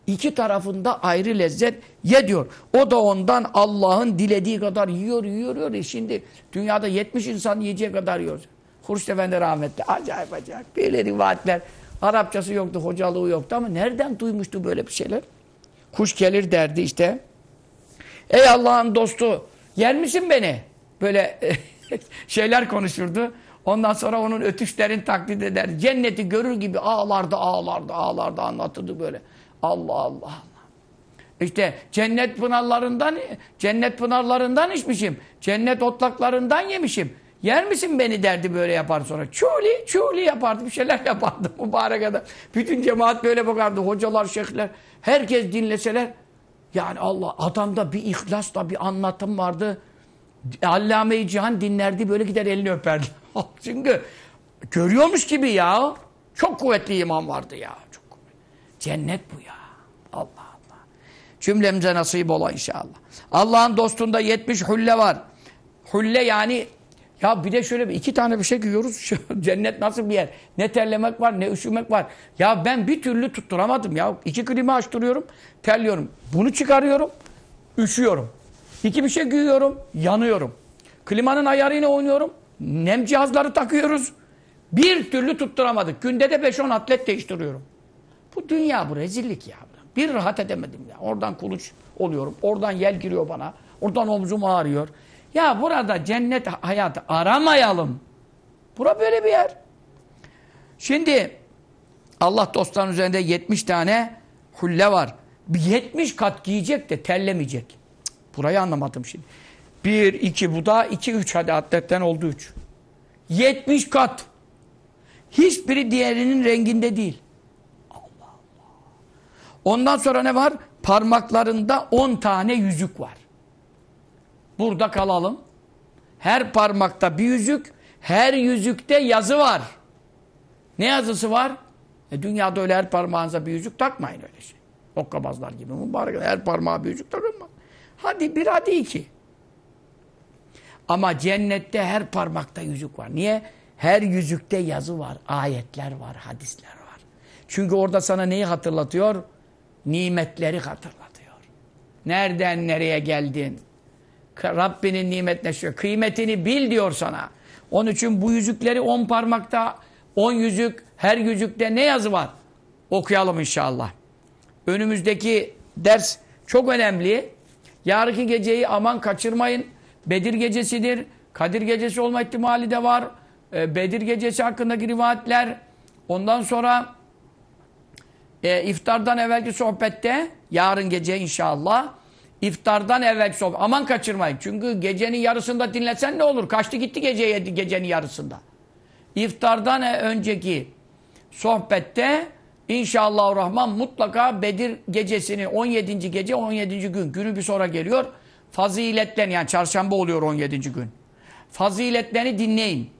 İki tarafında ayrı lezzet ye diyor. O da ondan Allah'ın dilediği kadar yiyor, yiyor, yiyor. E şimdi dünyada 70 insan yiyeceği kadar yiyor. Hurşit Efendi rahmetli. Acayip acayip. Böyle rivayetler. Arapçası yoktu, hocalığı yoktu ama nereden duymuştu böyle bir şeyler? Kuş gelir derdi işte. Ey Allah'ın dostu, yer misin beni? Böyle şeyler konuşurdu. Ondan sonra onun ötüşlerini taklit eder. Cenneti görür gibi ağlardı, ağlardı, ağlardı anlatırdı böyle. Allah Allah. İşte cennet pınarlarından cennet pınarlarından içmişim. Cennet otlaklarından yemişim. Yer misin beni derdi böyle yapar sonra. Çuli çuli yapardı bir şeyler yapardı mübarek adam. Bütün cemaat böyle bakardı. Hocalar, şeyhler herkes dinleseler. Yani Allah adamda bir ihlasla bir anlatım vardı. Allame-i Cihan dinlerdi böyle gider elini öperdi. Çünkü görüyormuş gibi ya. Çok kuvvetli iman vardı ya. Çok. Cennet bu ya. Allah Allah. Cümlemize nasip ola inşallah. Allah'ın dostunda 70 hülle var. Hülle yani ya bir de şöyle iki tane bir şey giyiyoruz. Şu cennet nasıl bir yer? Ne terlemek var, ne üşümek var. Ya ben bir türlü tutturamadım ya. İki klima açtırıyorum, terliyorum. Bunu çıkarıyorum, üşüyorum. İki bir şey giyiyorum, yanıyorum. Klimanın ayarıyla oynuyorum. Nem cihazları takıyoruz. Bir türlü tutturamadık. Günde de 5-10 atlet değiştiriyorum. Bu dünya bu rezillik ya. Bir rahat edemedim ya. Oradan kuluç oluyorum. Oradan yel giriyor bana. Oradan omzum ağrıyor. Ya burada cennet hayatı aramayalım. Bura böyle bir yer. Şimdi Allah dostların üzerinde 70 tane hulle var. Bir 70 kat giyecek de terlemeyecek. Burayı anlamadım şimdi. 1, 2 bu da 2, 3 hadi atletten oldu 3. 70 kat. Hiçbiri diğerinin renginde değil. Ondan sonra ne var? Parmaklarında 10 tane yüzük var. Burada kalalım. Her parmakta bir yüzük, her yüzükte yazı var. Ne yazısı var? E dünyada öyle her parmağınıza bir yüzük takmayın öyle şey. Okkabazlar gibi mübarek her parmağa bir yüzük takılmaz. Hadi bir hadi iki. Ama cennette her parmakta yüzük var. Niye? Her yüzükte yazı var, ayetler var, hadisler var. Çünkü orada sana neyi hatırlatıyor? Nimetleri hatırlatıyor. Nereden nereye geldin? Rabbinin nimetine şu. Kıymetini bil diyor sana. Onun için bu yüzükleri on parmakta, on yüzük, her yüzükte ne yazı var? Okuyalım inşallah. Önümüzdeki ders çok önemli. Yarınki geceyi aman kaçırmayın. Bedir gecesidir. Kadir gecesi olma ihtimali de var. Ee, Bedir gecesi hakkındaki rivayetler. Ondan sonra e, iftardan evvelki sohbette, yarın gece inşallah, iftardan evvelki sohbet. Aman kaçırmayın. Çünkü gecenin yarısında dinlesen ne olur? Kaçtı gitti geceye, gecenin yarısında. İftardan e- önceki sohbette inşallah Rahman mutlaka Bedir gecesini 17. gece 17. gün günü bir sonra geliyor. Faziletlerini yani çarşamba oluyor 17. gün. Faziletlerini dinleyin.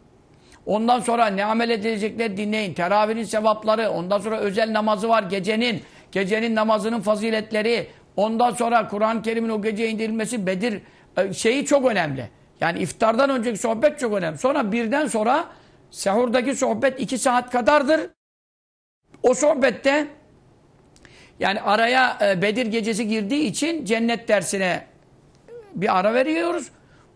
Ondan sonra ne amel edilecekleri dinleyin. Teravihinin sevapları, ondan sonra özel namazı var gecenin. Gecenin namazının faziletleri. Ondan sonra Kur'an-ı Kerim'in o gece indirilmesi Bedir e, şeyi çok önemli. Yani iftardan önceki sohbet çok önemli. Sonra birden sonra sehurdaki sohbet iki saat kadardır. O sohbette yani araya e, Bedir gecesi girdiği için cennet dersine bir ara veriyoruz.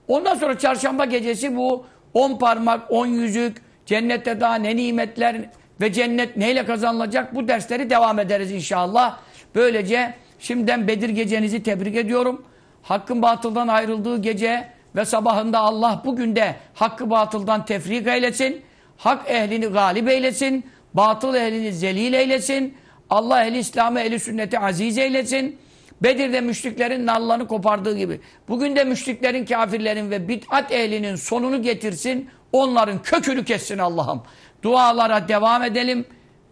Ondan sonra çarşamba gecesi bu on parmak, on yüzük, cennette daha ne nimetler ve cennet neyle kazanılacak bu dersleri devam ederiz inşallah. Böylece şimdiden Bedir gecenizi tebrik ediyorum. Hakkın batıldan ayrıldığı gece ve sabahında Allah bugün de hakkı batıldan tefrik eylesin. Hak ehlini galip eylesin. Batıl ehlini zelil eylesin. Allah ehli İslam'ı ehli sünneti aziz eylesin. Bedir'de müşriklerin nallarını kopardığı gibi. Bugün de müşriklerin, kafirlerin ve bid'at ehlinin sonunu getirsin. Onların kökünü kessin Allah'ım. Dualara devam edelim.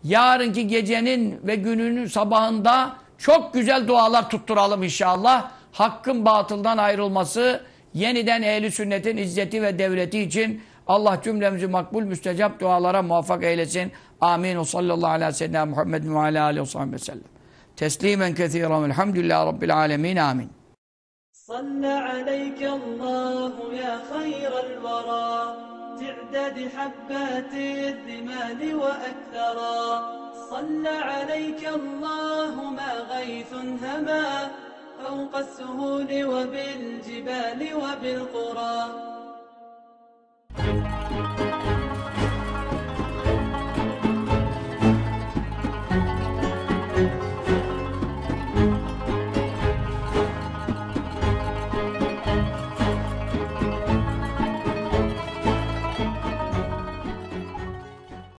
Yarınki gecenin ve gününün sabahında çok güzel dualar tutturalım inşallah. Hakkın batıldan ayrılması, yeniden ehli sünnetin izzeti ve devleti için Allah cümlemizi makbul müstecap dualara muvaffak eylesin. O sallallahu aleyhi ve sellem Muhammed ve aleyhi ve sellem. تسليما كثيرا. والحمد لله رب العالمين. آمين. صلى عليك الله يا خير الورى. تعداد حبات الرمال وأكثرا. صلى عليك الله ما غيث هما. فوق السهول وبالجبال وبالقرى.